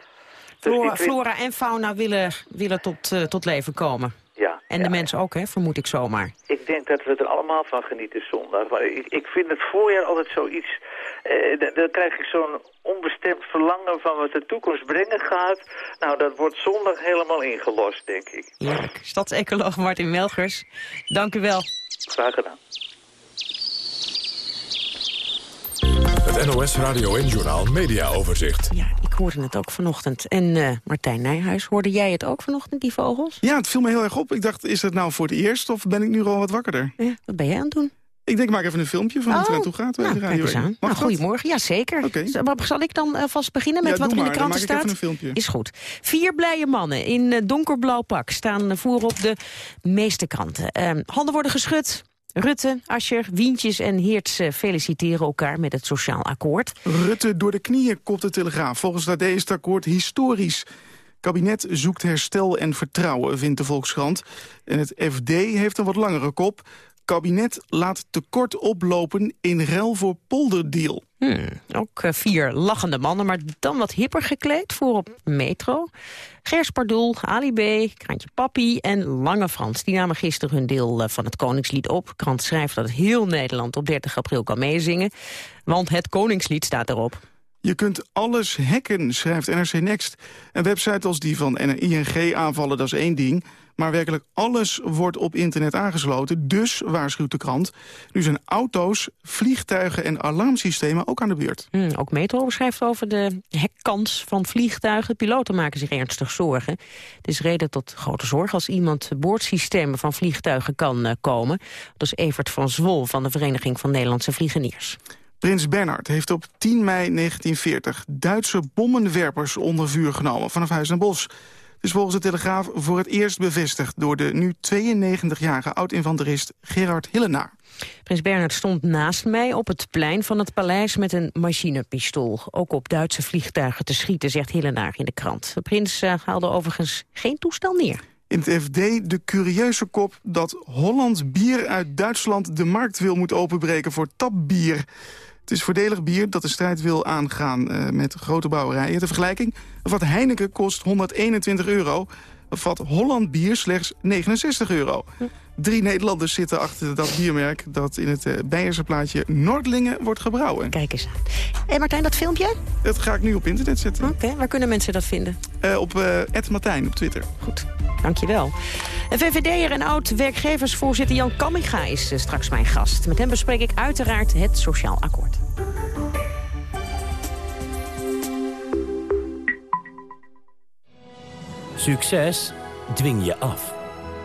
Dus Flora, en fauna willen, willen tot, tot leven komen. Ja, En de mensen ook, hè, vermoed ik zomaar. Ik denk dat we er allemaal van genieten zondag. Maar ik, ik vind het voorjaar altijd zoiets... eh, da- dan krijg ik zo'n onbestemd verlangen van wat de toekomst brengen gaat. Nou, dat wordt zondag helemaal ingelost, denk ik. Heerlijk. Stadsecoloog Martin Melgers, dank u wel. Graag gedaan. Het NOS Radio en Journaal Media Overzicht. Ik hoorde het ook vanochtend. En eh, Martijn Nijhuis, hoorde jij het ook vanochtend, die vogels? Ja, het viel me heel erg op. Ik dacht, is het nou voor het eerst of ben ik nu al wat wakkerder? Ja, wat ben jij aan het doen? Ik denk, ik maak even een filmpje van hoe het Oh, eraan toe gaat bij nou, de kijk radio. eens 1. aan. Mag Nou, dat? goedemorgen, ja zeker. Maar Zal ik dan eh, vast beginnen met Ja, wat er in de kranten staat? even een filmpje. Is goed. Vier blije mannen in eh, donkerblauw pak staan voor op de meeste kranten. Ehm, handen worden geschud. Rutte, Ascher, Wientjes en Heerts eh, feliciteren elkaar met het sociaal akkoord. Rutte door de knieën, kopt de Telegraaf. Volgens de AD is het akkoord historisch. Kabinet zoekt herstel en vertrouwen, vindt de Volkskrant. En het FD heeft een wat langere kop. Kabinet laat tekort oplopen in ruil voor polderdeal. Hmm, ook eh, vier lachende mannen, maar dan wat hipper gekleed voor op metro. Gers Pardoel, Ali B, Kraantje Papi en Lange Frans. Die namen gisteren hun deel eh, van het Koningslied op. De krant schrijft dat heel Nederland op 30 april kan meezingen. Want het Koningslied staat erop. Je kunt alles hacken, schrijft NRC Next. Een website als die van ING aanvallen, dat is één ding. Maar werkelijk alles wordt op internet aangesloten. Dus, waarschuwt de krant, nu zijn auto's, vliegtuigen en alarmsystemen ook aan de beurt. Hmm, ook Metro schrijft over de hackkans van vliegtuigen. Piloten maken zich ernstig zorgen. Het is reden tot grote zorg als iemand boordsystemen van vliegtuigen kan eh, komen. Dat is Evert van Zwol van de Vereniging van Nederlandse Vliegeniers. Prins Bernhard heeft op 10 mei 1940 Duitse bommenwerpers onder vuur genomen vanaf Huis en Bos. Het is volgens de Telegraaf voor het eerst bevestigd door de nu 92-jarige oud-infanterist Gerard Hillenaar. Prins Bernhard stond naast mij op het plein van het paleis met een machinepistool. Ook op Duitse vliegtuigen te schieten, zegt Hillenaar in de krant. De prins uh, haalde overigens geen toestel neer. In het FD de curieuze kop dat Holland bier uit Duitsland de markt wil moet openbreken voor tapbier. Het is voordelig bier dat de strijd wil aangaan uh, met grote brouwerijen. De vergelijking, vat Heineken kost 121 euro. Vat Holland bier slechts 69 euro. Drie Nederlanders zitten achter dat biermerk... dat in het uh, Beierse plaatje Noordlingen wordt gebrouwen. Kijk eens aan. Hé Martijn, dat filmpje? Dat ga ik nu op internet zetten. Oké, okay, waar kunnen mensen dat vinden? Uh, op uh, Martijn op Twitter. Goed, dankjewel. En VVD'er en oud-werkgeversvoorzitter Jan Kamminga is uh, straks mijn gast. Met hem bespreek ik uiteraard het Sociaal Akkoord. Succes dwing je af.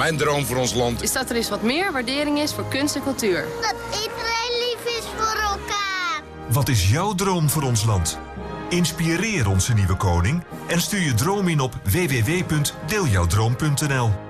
Mijn droom voor ons land is dat er eens wat meer waardering is voor kunst en cultuur. Dat iedereen lief is voor elkaar. Wat is jouw droom voor ons land? Inspireer onze nieuwe koning en stuur je droom in op www.deeljouwdroom.nl.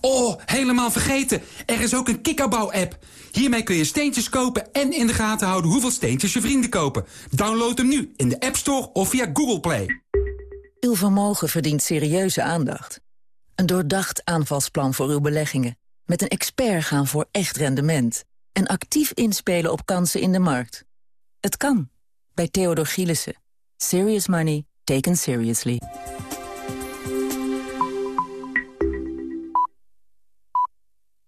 Oh, helemaal vergeten. Er is ook een kikkerbouw-app. Hiermee kun je steentjes kopen en in de gaten houden hoeveel steentjes je vrienden kopen. Download hem nu in de App Store of via Google Play. Uw vermogen verdient serieuze aandacht. Een doordacht aanvalsplan voor uw beleggingen. Met een expert gaan voor echt rendement. En actief inspelen op kansen in de markt. Het kan. Bij Theodor Gielissen. Serious money taken seriously.